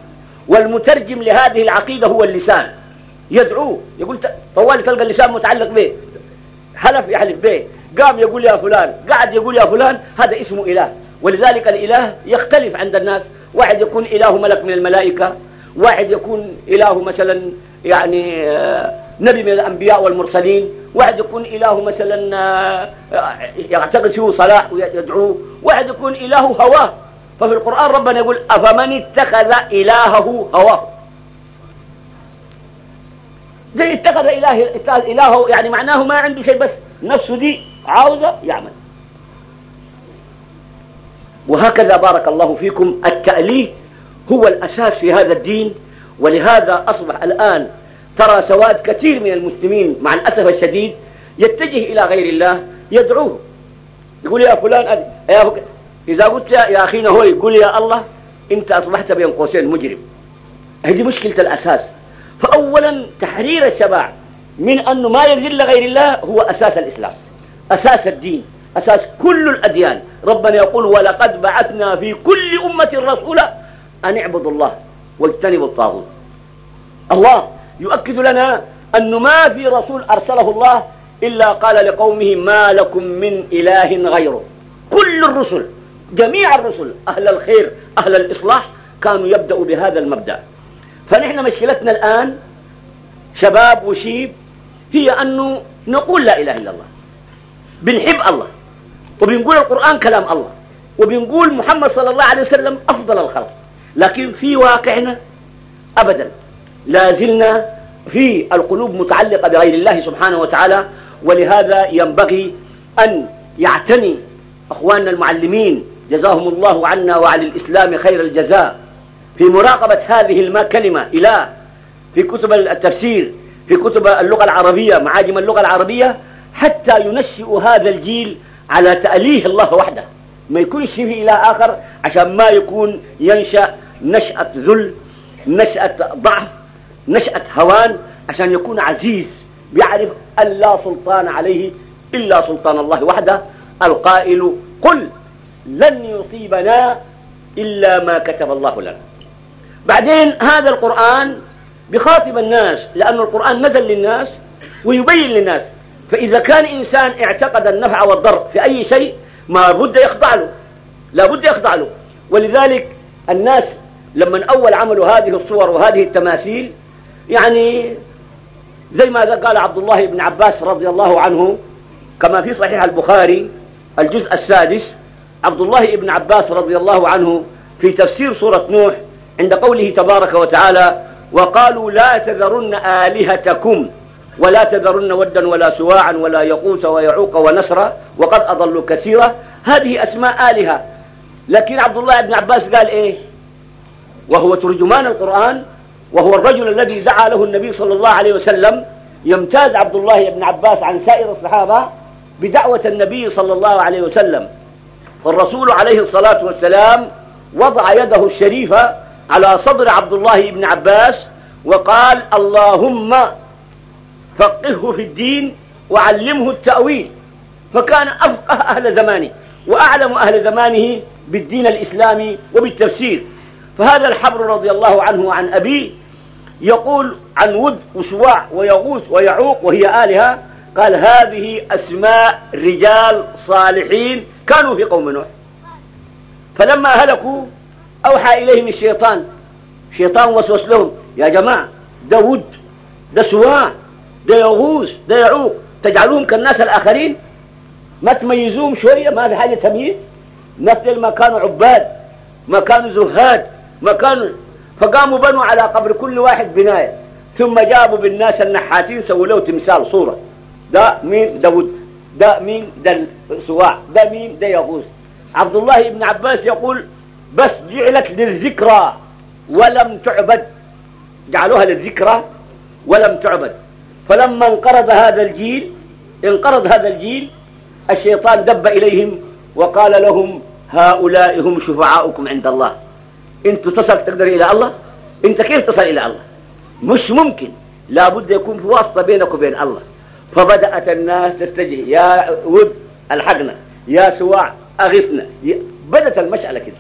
والمترجم لهذه العقيدة هو اللسان. يدعوه يقول طوال تلقى اللسان متعلق به. حلف يحلف به. قام يقول يا فلان قعد يقول يا فلان هذا اسمه إله. ولذلك الإله يختلف عند الناس. واحد يكون إله ملك من الملائكة واحد يكون إله مثلا يعني آه، نبي من الأنبياء والمرسلين. واحد يكون إله مثلا آه، يعتقد فيه صلاح ويدعوه واحد يكون إله هواه. ففي القرآن ربنا يقول أفمن اتخذ إلهه هواه؟ زي اتخذ إله اتخذ إلهه يعني معناه ما عنده شيء بس نفسه دي عاوزة يعمل. وهكذا بارك الله فيكم. التأليه هو الأساس في هذا الدين. ولهذا أصبح الآن ترى سواد كثير من المسلمين مع الأسف الشديد يتجه إلى غير الله يدعوه. يقول يا فلان يا فك... إذا قلت يا, يا أخينا هو يقول يا الله أنت أصبحت بين قوسين مجرم. هذه مشكلة الأساس. فأولا تحرير الشباب من أنه ما يذل غير الله هو أساس الإسلام أساس الدين أساس كل الأديان. ربنا يقول ولقد بعثنا في كل أمة رسولا أن اعبدوا الله واجتنبوا الطاغوت. الله يؤكد لنا أنه ما في رسول أرسله الله إلا قال لقومه ما لكم من إله غيره. كل الرسل جميع الرسل أهل الخير أهل الإصلاح كانوا يبدأوا بهذا المبدأ. فنحن مشكلتنا الآن شباب وشيب هي أنه نقول لا إله إلا الله بنحب الله وبنقول القرآن كلام الله وبنقول محمد صلى الله عليه وسلم أفضل الخلق لكن في واقعنا أبدا. لا زلنا في القلوب متعلقة بغير الله سبحانه وتعالى ولهذا ينبغي أن يعتني أخواننا المعلمين جزاهم الله عنا وعن الإسلام خير الجزاء. في مراقبة هذه الكلمة إله في كتب التفسير في كتب اللغة العربية معاجم اللغة العربية حتى ينشئ هذا الجيل على تأليه الله وحده. ما يكونش فيه إله آخر عشان ما يكون ينشأ نشأة ذل نشأة ضعف نشأة هوان عشان يكون عزيز بيعرف أن لا سلطان عليه إلا سلطان الله وحده. القائل قل لن يصيبنا إلا ما كتب الله لنا. بعدين هذا القرآن بخاطب الناس لأن القرآن نزل للناس ويبين للناس. فإذا كان إنسان اعتقد النفع والضر في أي شيء ما بد يخضع له. لا بد يخضع له. ولذلك الناس لما أول عملوا هذه الصور وهذه التماثيل يعني زي ما قال عبد الله بن عباس رضي الله عنه كما في صحيح البخاري الجزء السادس عبد الله بن عباس رضي الله عنه في تفسير سورة نوح عند قوله تبارك وتعالى وقالوا لا تذرن آلهتكم ولا تذرن ودا ولا سواعا ولا يقوس ويعوق ونسرا وقد أضلوا كثيرا. هذه أسماء آلهة. لكن عبد الله بن عباس قال إيه؟ وهو ترجمان القرآن وهو الرجل الذي دعا له النبي صلى الله عليه وسلم يمتاز عبد الله بن عباس عن سائر الصحابة بدعوة النبي صلى الله عليه وسلم. والرسول عليه الصلاة والسلام وضع يده الشريفة على صدر عبد الله بن عباس وقال اللهم فقهه في الدين وعلمه التأويل فكان أفقه أهل زمانه وأعلم أهل زمانه بالدين الإسلامي وبالتفسير. فهذا الحبر رضي الله عنه وعن أبيه يقول عن ود وسواع ويغوث ويعوق وهي آلهة قال هذه أسماء رجال صالحين كانوا في قوم نوح. فلما هلكوا أوحى إليهم الشيطان شيطان وسوس لهم يا جماعة ده ود ده سواع ده يغوص ده يعوق تجعلوهم كالناس الآخرين؟ ما تميزوهم شوية ما في حاجة تمييز؟ الناس ما كانوا عباد ما كانوا زهاد ما كانوا فقاموا بنوا على قبر كل واحد بناية. ثم جابوا بالناس النحاتين سووا له تمثال صورة. ده مين ده ود ده مين ده السواع ده مين ده يغوص عبد الله بن عباس يقول بس جعلت للذكرى ولم تعبد. جعلوها للذكرى ولم تعبد. فلما انقرض هذا الجيل انقرض هذا الجيل الشيطان دب إليهم وقال لهم هؤلاء هم شفعاؤكم عند الله. انت تصل تقدر إلى الله انت كيف تصل إلى الله. مش ممكن. لابد يكون في واسطة بينك وبين الله. فبدأت الناس تتجه. يا ود ألحقنا يا سواع أغثنا. بدأت المسألة كده.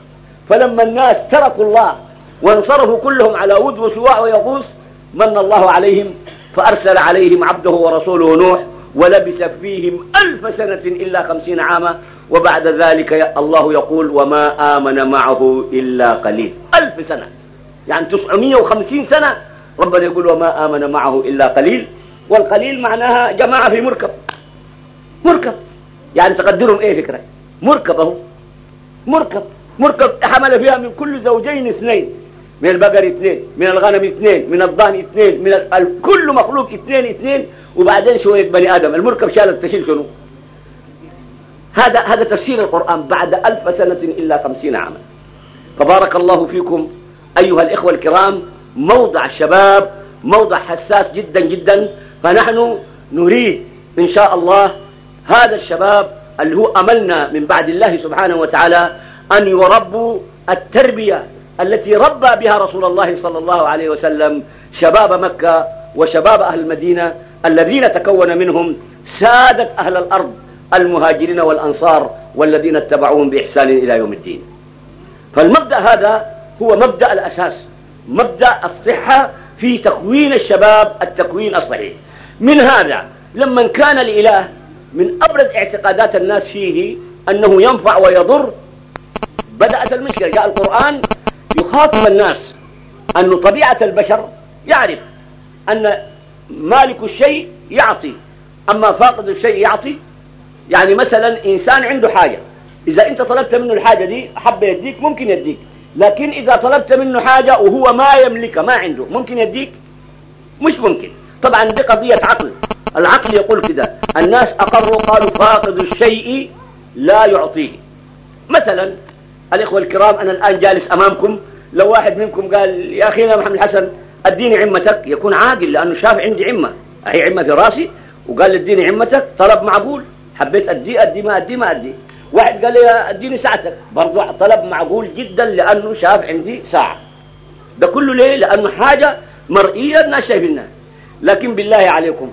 فلما الناس تركوا الله وانصرفوا كلهم على ود وسواع ويغوص من الله عليهم فأرسل عليهم عبده ورسوله نوح ولبس فيهم ألف سنة إلا خمسين عاما. وبعد ذلك الله يقول وما آمن معه إلا قليل. ألف سنة. يعني تسعمية وخمسين سنة ربنا يقول وما آمن معه إلا قليل. والقليل معناها جماعة في مركب. مركب. يعني تقدرهم إيه فكرة؟ مركب أهو. مركب. مركب حمل فيها من كل زوجين اثنين. من البقر اثنين من الغنم اثنين من الضأن اثنين من ال... كل مخلوق اثنين اثنين وبعدين شوية بني آدم. المركب شالت تشيل شنو؟ هذا هذا تفسير القرآن بعد ألف سنة إلا خمسين عاما. فبارك الله فيكم أيها الإخوة الكرام موضع الشباب موضع حساس جدا جدا فنحن نريد إن شاء الله هذا الشباب اللي هو أملنا من بعد الله سبحانه وتعالى أن يربوا التربية التي ربى بها رسول الله صلى الله عليه وسلم شباب مكة وشباب أهل المدينة الذين تكون منهم سادة أهل الأرض. المهاجرين والأنصار والذين اتبعوهم بإحسان إلى يوم الدين. فالمبدأ هذا هو مبدأ الأساس مبدأ الصحة في تكوين الشباب التكوين الصحيح. من هذا لما كان الإله من أبرز اعتقادات الناس فيه أنه ينفع ويضر بدأت المشكلة جاء القرآن يخاطب الناس أن طبيعة البشر يعرف أن مالك الشيء يعطي أما فاقد الشيء يعطي يعني مثلا إنسان عنده حاجة. إذا أنت طلبت منه الحاجة دي حب يديك ممكن يديك. لكن إذا طلبت منه حاجة وهو ما يملكها ما عنده ممكن يديك؟ مش ممكن. طبعا دي قضية عقل. العقل يقول كده الناس أقروا قالوا فاقد الشيء لا يعطيه. مثلا الإخوة الكرام أنا الآن جالس أمامكم. لو واحد منكم قال يا أخينا محمد الحسن أديني عمتك. يكون عاقل لأنه شاف عندي عمة. هي عمة في رأسي وقال أديني عمتك. طلب معقول. حبيت أدي أدي ما أدي ما أدي. واحد قال لي أديني ساعتك. برضو طلب معقول جدا لأنه شاف عندي ساعة. ده كله ليه؟ لأنه حاجة مرئية الناس شايفينها. لكن بالله عليكم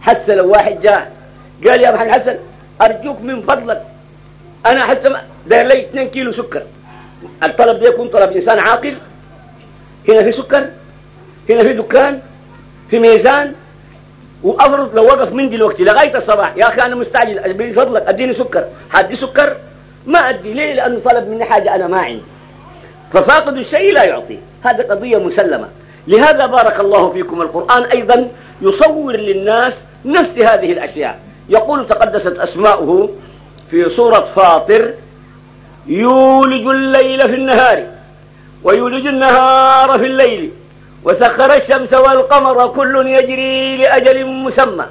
حس لو واحد جاء. قال يا محمد حسن أرجوك من فضلك. أنا حتى داير لي 2 كيلو سكر. الطلب ده يكون طلب إنسان عاقل. هنا في سكر هنا في دكان في ميزان. وافرض لو وقف من دلوقتي لغاية الصباح. يا أخي أنا مستعجل. من فضلك أديني سكر. حدي سكر؟ ما أدي. ليه؟ لأنه طلب مني حاجة أنا ما عندي. ففاقد الشيء لا يعطي. هذه قضية مسلمة. لهذا بارك الله فيكم القرآن. أيضا يصور للناس نفس هذه الأشياء. يقول تقدست أسماؤه في سورة فاطر يولج الليل في النهار ويولج النهار في الليل. وسخر الشمس والقمر كل يجري لأجل مسمى.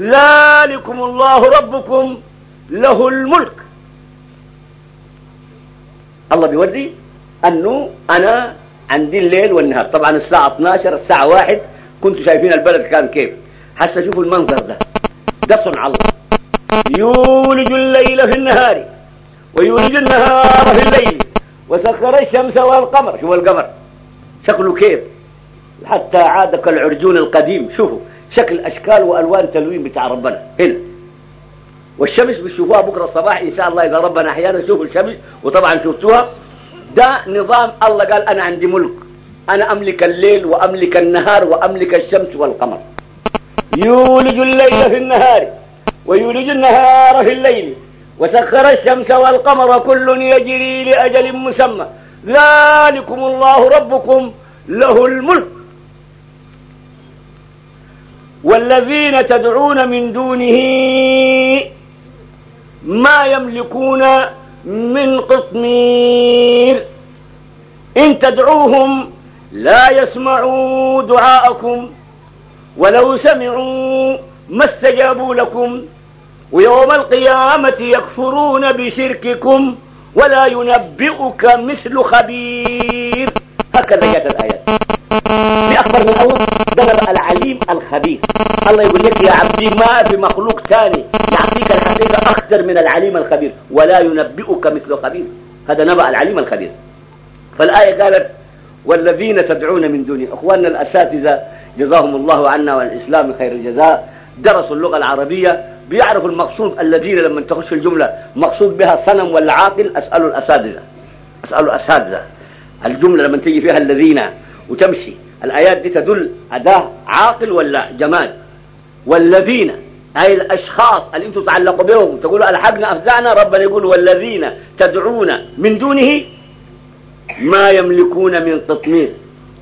ذلكم الله ربكم له الملك. الله بيوري أنه أنا عندي الليل والنهار. طبعا الساعة 12 الساعة 1 كنتوا شايفين البلد كان كيف. حتى شوفوا المنظر ده. ده صنع الله. يولج الليل في النهار ويولج النهار في الليل. وسخر الشمس والقمر. شوفوا القمر. شكله كيف؟ حتى عاد كالعرجون القديم. شوفوا شكل أشكال وألوان تلوين بتاع ربنا. هنا. والشمس بتشوفوها بكرة الصباح إن شاء الله إذا ربنا أحيانا شوفوا الشمس. وطبعا شفتوها. ده نظام الله قال أنا عندي ملك. أنا أملك الليل وأملك النهار وأملك الشمس والقمر. يولج الليل في النهار ويولج النهار في الليل. وسخر الشمس والقمر كل يجري لأجل مسمى. ذلكم الله ربكم له الملك. والذين تدعون من دونه ما يملكون من قطمير. إن تدعوهم لا يسمعوا دعاءكم ولو سمعوا ما استجابوا لكم ويوم القيامة يكفرون بشرككم ولا ينبئك مثل خبير. هكذا جاءت الآيات. بأكبر من أول ضرب العليم الخبير الله يقول لك يا عبدي ما في مخلوق ثاني يعطيك الحقيقة أكثر من العليم الخبير ولا ينبئك مثل خبير. هذا نبأ العليم الخبير فالآية قالت والذين تدعون من دونه أخواننا الأساتذة جزاهم الله عنا والإسلام خير الجزاء درسوا اللغة العربية بيعرفوا المقصود الذين لما تخش الجملة مقصود بها صنم ولا عاقل؟ أسألوا الأساتذة. أسألوا الأساتذة. الجملة لما تيجي فيها الذين وتمشي. الآيات دي تدل أداة عاقل ولا جمال والذين أي الأشخاص اللي أنتم تعلقوا بهم تقولوا ألحقنا أفزعنا ربنا يقول والذين تدعون من دونه ما يملكون من تطمير.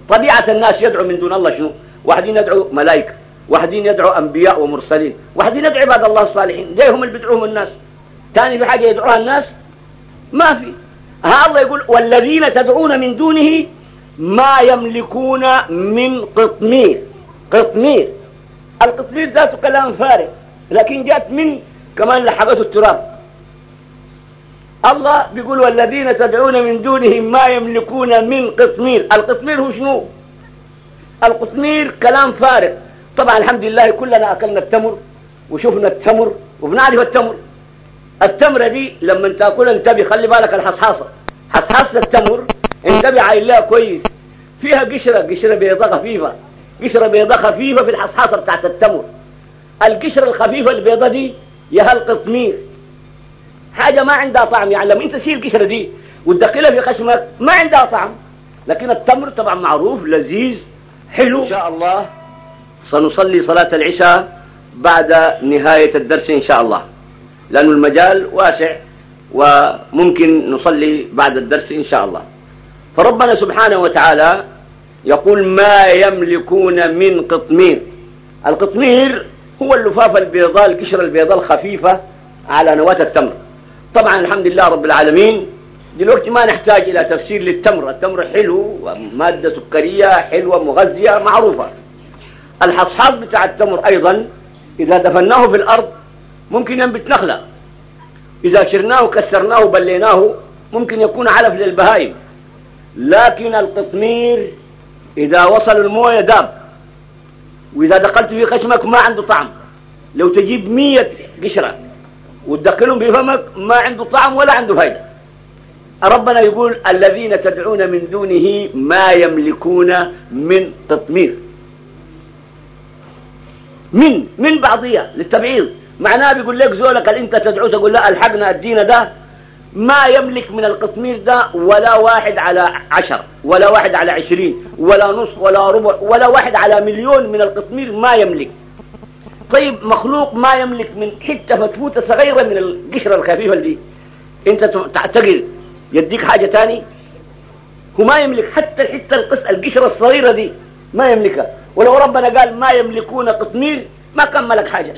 طبيعة الناس يدعو من دون الله شنو؟ واحدين يدعو ملائكة واحدين يدعو أنبياء ومرسلين واحدين يدعو عباد الله الصالحين زي هم اللي بيدعوهم الناس. ثاني في حاجة يدعوها الناس؟ ما في. ها الله يقول والذين تدعون من دونه ما يملكون من قطمير. قطمير. القطمير ذاته كلام فارغ لكن جاءت من كمان لحقته التراب. الله بيقول والذين تدعون من دونه ما يملكون من قطمير. القطمير هو شنو؟ القطمير كلام فارغ. طبعا الحمد لله كلنا أكلنا التمر وشفنا التمر وبنعرف التمر. التمرة دي لما تأكلها انتبه خلي بالك الحصحاصة. حصحاصة التمر انتبه عايلها كويس. فيها قشرة قشرة بيضاء خفيفة. قشرة بيضاء خفيفة في الحصحاصة بتاعت التمر. القشرة الخفيفة البيضاء دي يا القطمير حاجة ما عندها طعم. يعني لما انت تشيل القشرة دي وتدخلها في خشمك ما عندها طعم. لكن التمر طبعا معروف لذيذ حلو. إن شاء الله. سنصلي صلاة العشاء بعد نهاية الدرس إن شاء الله. لأن المجال واسع وممكن نصلي بعد الدرس إن شاء الله. فربنا سبحانه وتعالى يقول ما يملكون من قطمير. القطمير هو اللفافة البيضاء القشرة البيضاء الخفيفة على نواة التمر. طبعا الحمد لله رب العالمين. دلوقتي ما نحتاج إلى تفسير للتمر. التمر حلو ومادة سكرية حلوة مغذية معروفة. الحصحاص بتاع التمر أيضا إذا دفناه في الأرض ممكن ينبت نخلة. إذا شرناه كسرناه بليناه ممكن يكون علف للبهائم. لكن القطمير إذا وصل الموية داب وإذا دخلت في خشمك ما عنده طعم. لو تجيب مية قشرة وتدخلهم في فمك ما عنده طعم ولا عنده فايدة. ربنا يقول الذين تدعون من دونه ما يملكون من تطمير. من من بعضية للتبعيض. معناه بيقول لك زولك انت تدعوه تقول لا ألحقنا الدين ده ما يملك من القطمير ده ولا واحد على عشر ولا واحد على عشرين ولا نصف ولا ربع ولا واحد على مليون من القطمير ما يملك. طيب مخلوق ما يملك من حتة فتفوتة صغيرة من القشرة الخفيفة دي. انت تعتقد يديك حاجة تاني؟ هو ما يملك حتى الحتة القص القشرة الصغيرة دي ما يملكها. ولو ربنا قال ما يملكون قطمير ما كان ملك حاجة.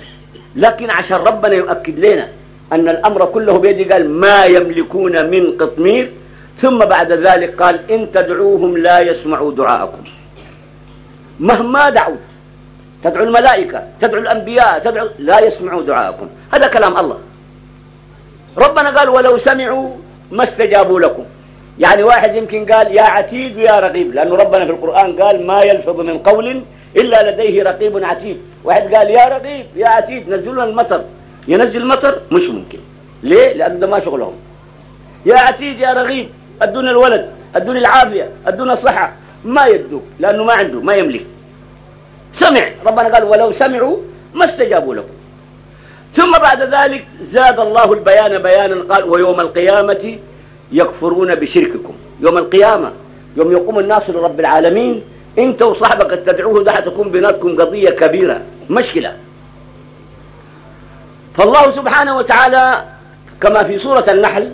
لكن عشان ربنا يؤكد لنا أن الأمر كله بيدي قال ما يملكون من قطمير. ثم بعد ذلك قال إن تدعوهم لا يسمعوا دعاءكم. مهما دعوا تدعو الملائكة تدعو الأنبياء تدعو لا يسمعوا دعاءكم. هذا كلام الله. ربنا قال ولو سمعوا ما استجابوا لكم. يعني واحد يمكن قال يا عتيد ويا رقيب لأنه ربنا في القرآن قال ما يلفظ من قول إلا لديه رقيب عتيد. واحد قال يا رقيب يا عتيد نزلوا المطر. ينزل المطر مش ممكن. ليه؟ لأنه ده ما شغلهم. يا عتيد يا رغيب ادونا الولد ادونا العافية ادونا الصحة. ما يدوك لأنه ما عنده ما يملك. سمع. ربنا قال ولو سمعوا ما استجابوا لكم. ثم بعد ذلك زاد الله البيان بيانا قال ويوم القيامة يكفرون بشرككم. يوم القيامة يوم يقوم الناس لرب العالمين انت وصاحبك تدعوه ده حتكون بيناتكم قضية كبيرة. مشكلة. فالله سبحانه وتعالى كما في سورة النحل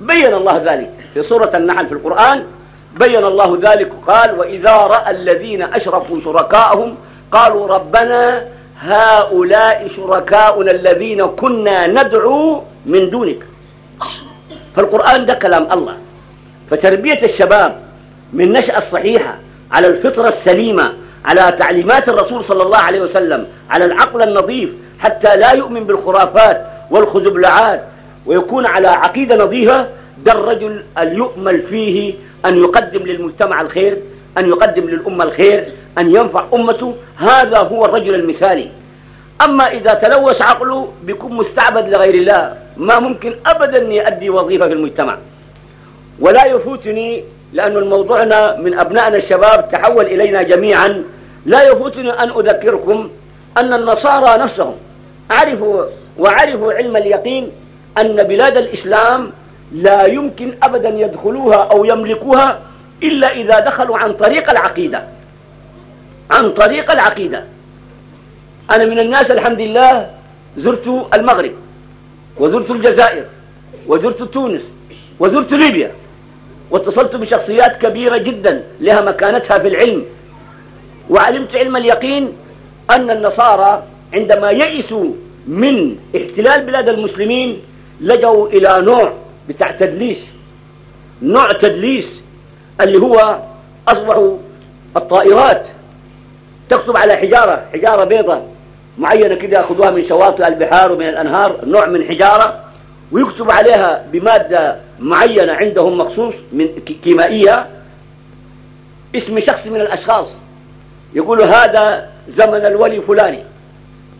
بين الله ذلك. في سورة النحل في القرآن بين الله ذلك. قال وإذا رأى الذين أشركوا شركاءهم قالوا ربنا هؤلاء شركاؤنا الذين كنا ندعو من دونك. فالقرآن ده كلام الله. فتربية الشباب من نشأة الصحيحة على الفطرة السليمة على تعليمات الرسول صلى الله عليه وسلم على العقل النظيف حتى لا يؤمن بالخرافات والخزبلعات. ويكون على عقيدة نظيفة ده الرجل اليؤمل فيه أن يقدم للمجتمع الخير أن يقدم للأمة الخير أن ينفع أمته. هذا هو الرجل المثالي. أما إذا تلوث عقله بيكون مستعبد لغير الله. ما ممكن أبدا يؤدي وظيفة في المجتمع. ولا يفوتني لأن الموضوعنا من أبنائنا الشباب تحول إلينا جميعا. لا يفوتني أن أذكركم أن النصارى نفسهم عرفوا وعرفوا علم اليقين أن بلاد الإسلام لا يمكن أبدا يدخلوها أو يملكوها إلا إذا دخلوا عن طريق العقيدة. عن طريق العقيدة. أنا من الناس الحمد لله زرت المغرب وزرت الجزائر وزرت تونس وزرت ليبيا واتصلت بشخصيات كبيرة جدا لها مكانتها في العلم. وعلمت علم اليقين أن النصارى عندما يئسوا من احتلال بلاد المسلمين لجوا إلى نوع بتاع تدليس نوع تدليس اللي هو أصبحوا الطائرات تكتب على حجارة حجارة بيضة معينة كده يأخذوها من شواطئ البحار ومن الأنهار نوع من حجارة ويكتب عليها بمادة معينة عندهم مخصوص من كيمائية اسم شخص من الأشخاص يقول هذا زمن الولي فلاني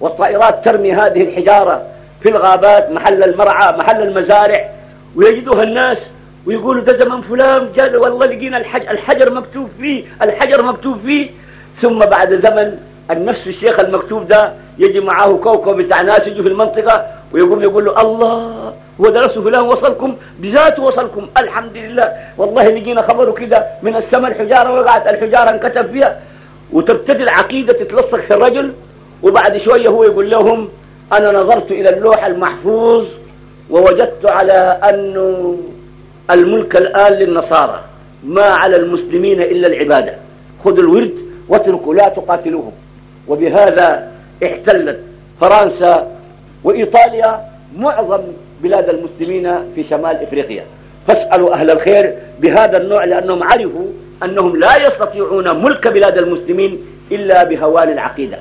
والطائرات ترمي هذه الحجارة في الغابات محل المرعى محل المزارع ويجدها الناس ويقولوا ده زمن فلان جل والله لقينا الحجر, الحجر مكتوب فيه الحجر مكتوب فيه. ثم بعد زمن النفس الشيخ المكتوب ده يجي معاه كوكب بتاع ناس يجوا في المنطقة ويقوم يقول له الله هو نفسه فلان وصلكم؟ بذاته وصلكم. الحمد لله والله لقينا خبره كده من السماء الحجارة وقعت الحجارة انكتب فيها. وتبتدي العقيدة تتلصق في الرجل. وبعد شوية هو يقول لهم أنا نظرت إلى اللوح المحفوظ ووجدت على أنه الملك الآن للنصارى ما على المسلمين إلا العبادة. خذوا الورد واتركوا لا تقاتلوهم. وبهذا احتلت فرنسا وإيطاليا معظم بلاد المسلمين في شمال إفريقيا. فاسألوا أهل الخير بهذا النوع لأنهم عرفوا أنهم لا يستطيعون ملك بلاد المسلمين إلا بهوان العقيدة.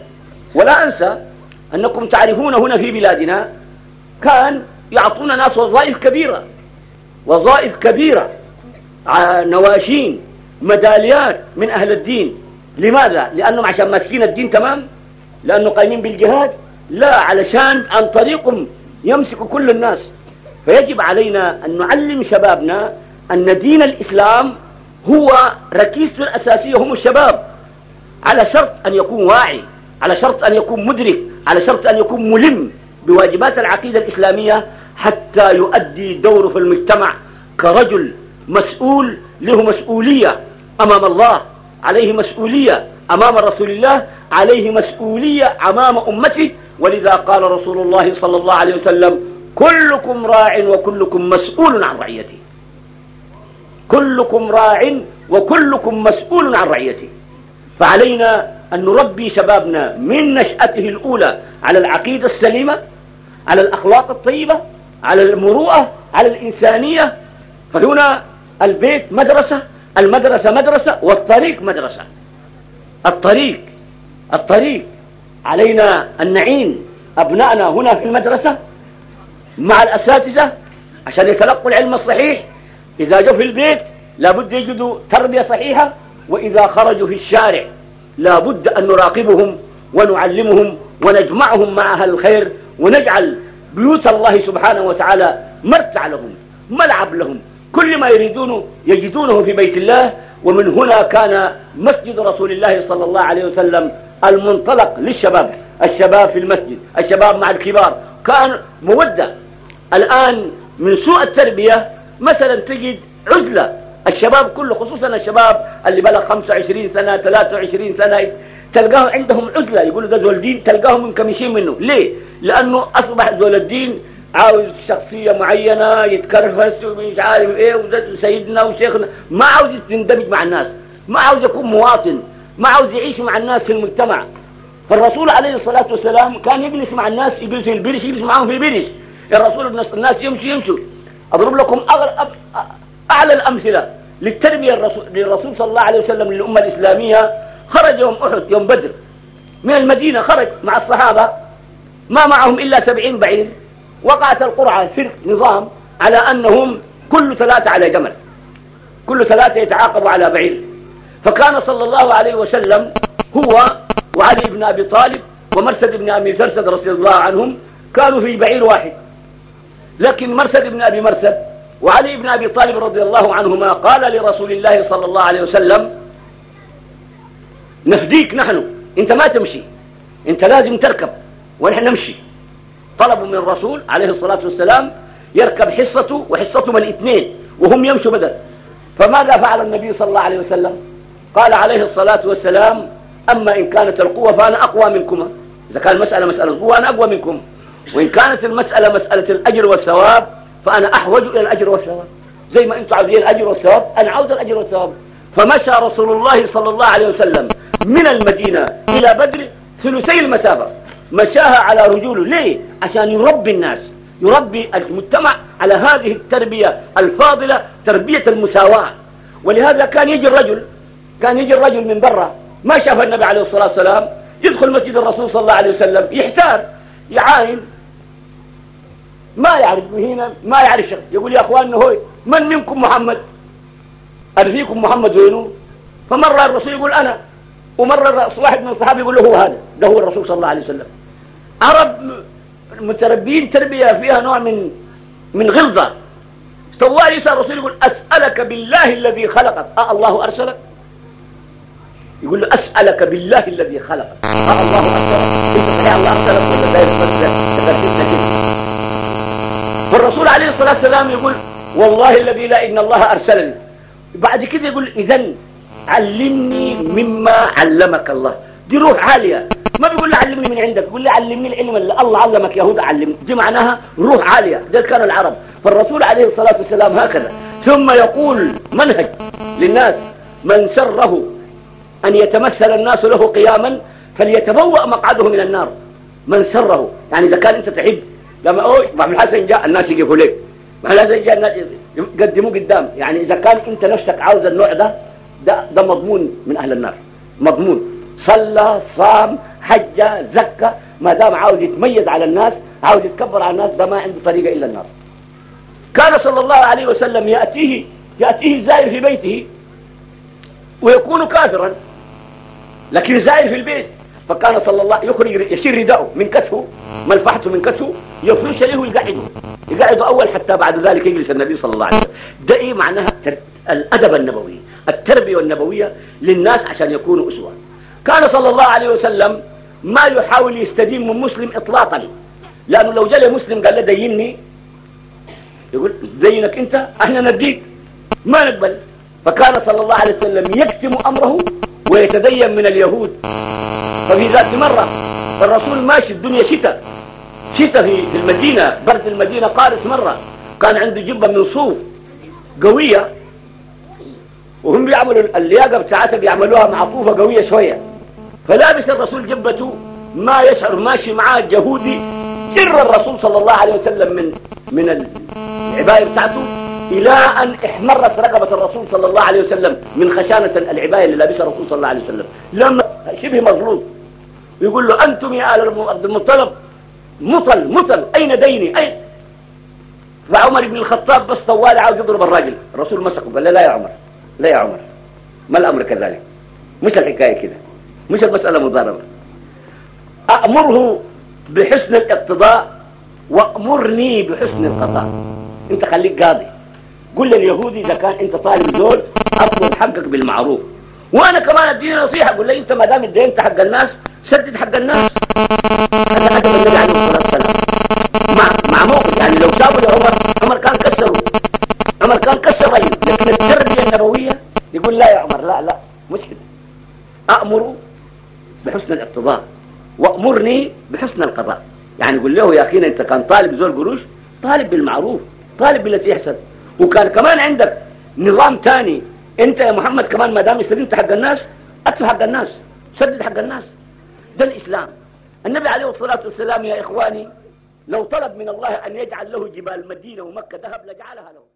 ولا أنسى أنكم تعرفون هنا في بلادنا كان يعطون ناس وظائف كبيرة وظائف كبيرة نواشين ميداليات من أهل الدين. لماذا؟ لأنهم عشان ماسكين الدين تمام؟ لأنه قايمين بالجهاد؟ لا علشان عن طريقهم يمسك كل الناس. فيجب علينا أن نعلم شبابنا أن دين الإسلام هو ركيزته الأساسية هم الشباب على شرط أن يكون واعي. على شرط أن يكون مدرك على شرط أن يكون ملم بواجبات العقيدة الإسلامية حتى يؤدي دوره في المجتمع كرجل مسؤول له مسؤولية أمام الله عليه مسؤولية أمام رسول الله عليه مسؤولية أمام أمته. ولذا قال رسول الله صلى الله عليه وسلم كلكم راع وكلكم مسؤول عن رعيته. كلكم راع وكلكم مسؤول عن رعيته. فعلينا أن نربي شبابنا من نشأته الأولى على العقيدة السليمة على الأخلاق الطيبة على المروءة على الإنسانية. فهنا البيت مدرسة المدرسة مدرسة والطريق مدرسة. الطريق الطريق. علينا أن نعين أبنائنا هنا في المدرسة مع الأساتذة عشان يتلقوا العلم الصحيح. إذا جو في البيت لابد يجدوا تربية صحيحة وإذا خرجوا في الشارع لابد أن نراقبهم ونعلمهم ونجمعهم مع أهل الخير ونجعل بيوت الله سبحانه وتعالى مرتع لهم ملعب لهم. كل ما يريدونه يجدونه في بيت الله ومن هنا كان مسجد رسول الله صلى الله عليه وسلم المنطلق للشباب. الشباب في المسجد الشباب مع الكبار. كان مودة. الآن من سوء التربية مثلا تجد عزلة. الشباب كله خصوصا الشباب اللي بلغ 25 سنة 23 سنة تلقاهم عندهم عزلة. يقولوا ده زول الدين تلقاهم منكمشين منه. ليه؟ لأنه أصبح زول الدين عاوز شخصية معينة يتكرفس ومش عارف إيه وسيدنا وشيخنا. ما عاوز يندمج مع الناس. ما عاوز يكون مواطن. ما عاوز يعيش مع الناس في المجتمع. فالرسول عليه الصلاة والسلام كان يجلس مع الناس يجلس في البرش يجلس معهم في البرش الرسول الناس يمشي يمشوا. أضرب لكم أعلى الأمثلة للتربية للرسول صلى الله عليه وسلم للأمة الإسلامية. خرج يوم أحد يوم بدر من المدينة خرج مع الصحابة ما معهم إلا سبعين بعير. وقعت القرعة في النظام على أنهم كل ثلاثة على جمل كل ثلاثة يتعاقبوا على بعير. فكان صلى الله عليه وسلم هو وعلي بن أبي طالب ومرسد بن أبي سرسد رضي الله عنهم كانوا في بعير واحد. لكن مرسد بن أبي مرسد وعلي بن أبي طالب رضي الله عنهما قال لرسول الله صلى الله عليه وسلم نفديك نحن أنت ما تمشي أنت لازم تركب ونحن نمشي. طلبوا من الرسول عليه الصلاة والسلام يركب حصته وحصتهم الاثنين وهم يمشوا بدل. فماذا فعل النبي صلى الله عليه وسلم؟ قال عليه الصلاة والسلام أما إن كانت القوة فأنا أقوى منكما. إذا كان المسألة مسألة قوة أنا أقوى منكم. وإن كانت المسألة مسألة الأجر والثواب فأنا أحوج إلى الأجر والثواب. زي ما أنتم عاوزين الأجر والثواب أنا عاوز الأجر والثواب. فمشى رسول الله صلى الله عليه وسلم من المدينة إلى بدر ثلثي المسافة. مشاها على رجوله ليه؟ عشان يربي الناس يربي المجتمع على هذه التربية الفاضلة تربية المساواة. ولهذا كان يجي الرجل كان يجي الرجل من برا ما شاف النبي عليه الصلاة والسلام يدخل مسجد الرسول صلى الله عليه وسلم يحتار يعاين ما يعرف هنا ما يعرف شيء يقول يا أخواننا هو من منكم محمد؟ أرفيكم محمد وينه؟ فمر الرسول يقول أنا. ومر واحد من الصحابة يقول له هو هذا. ده هو الرسول صلى الله عليه وسلم. عرب متربين تربية فيها نوع من من غلظة. طوال يسأل الرسول يقول أسألك بالله الذي خلقك. أه الله أرسلك. يقول له أسألك بالله الذي خلقك. أه الله أرسلك. أنت صحيح الله أرسلك. ولا لا فالرسول عليه الصلاة والسلام يقول والله الذي لا إن الله أرسلني. بعد كده يقول إذن علمني مما علمك الله. دي روح عالية. ما بيقول لي علمني من عندك يقول لي علمني العلم اللي الله علمك يهود علمني. دي معناها روح عالية. ده كان العرب. فالرسول عليه الصلاة والسلام هكذا. ثم يقول منهج للناس من سره أن يتمثل الناس له قياما فليتبوأ مقعده من النار. من سره. يعني إذا كان أنت تحب لما أوي محمد الحسن جاء الناس يقفوا لك محمد الحسن جاء الناس يقدموه قدام. يعني إذا كان أنت نفسك عاوز النوع ده ده, ده مضمون من أهل النار. مضمون. صلى صام حج زكى ما دام عاوز يتميز على الناس عاوز يتكبر على الناس ده ما عنده طريقة إلا النار. كان صلى الله عليه وسلم يأتيه يأتيه الزائر في بيته ويكون كافرا لكن الزائر في البيت. فكان صلى الله يخرج يشير رداءه من كتفه ملفحته من كتفه يفرش له ويقعده. يقعده أول حتى بعد ذلك يجلس النبي صلى الله عليه وسلم. ده إيه معناها الأدب النبوي التربية النبوية للناس عشان يكونوا أسوة. كان صلى الله عليه وسلم ما يحاول يستدين من مسلم إطلاقا. لأنه لو جاء مسلم قال له ديني يقول دينك أنت أحنا نديك ما نقبل. فكان صلى الله عليه وسلم يكتم أمره ويتدين من اليهود. ففي ذات مرة الرسول ماشي الدنيا شتاء شتاء في المدينة برد المدينة قارس مرة. كان عنده جبة من صوف قوية. وهم بيعملوا اللياقة بتاعتها بيعملوها مع طوفة قوية شوية. فلابس الرسول جبته ما يشعر ماشي معاه جهودي. جر الرسول صلى الله عليه وسلم من من العباية بتاعته إلى أن احمرت رقبة الرسول صلى الله عليه وسلم من خشانة العباية اللي لابسها الرسول صلى الله عليه وسلم. لما شبه مظلوم. يقول له أنتم يا آل عبد المطلب. مطل مطل. أين ديني؟ أين؟ فعمر بن الخطاب بس طوال عاوز يضرب الراجل. الرسول مسكه قال له لا يا عمر لا يا عمر. ما الأمر كذلك؟ مش الحكاية كده. مش المسألة مضاربة. أأمره بحسن الاقتضاء وأمرني بحسن القضاء. أنت خليك قاضي. قل لليهودي إذا كان أنت طالب زول أطلب حقك بالمعروف. وأنا كمان اديني نصيحة أقول لي انت ما دام اديت حق الناس سدد حق الناس. هذا ادب النبي عليه الصلاه والسلام مع مع موقف يعني لو سابوا لعمر عمر كان كسروا. عمر كان كسر رجل لكن التربية النبوية يقول لا يا عمر لا لا مش كده. أمر بحسن الاقتضاء وأمرني بحسن القضاء. يعني يقول له يا أخينا أنت كان طالب زول قروش طالب بالمعروف طالب بالتي يحسن وكان كمان عندك نظام تاني انت يا محمد كمان ما دام استلمت حق الناس ادفع حق الناس سدد حق الناس. ده الإسلام. النبي عليه الصلاة والسلام يا إخواني لو طلب من الله أن يجعل له جبال مدينة ومكة ذهب لجعلها له.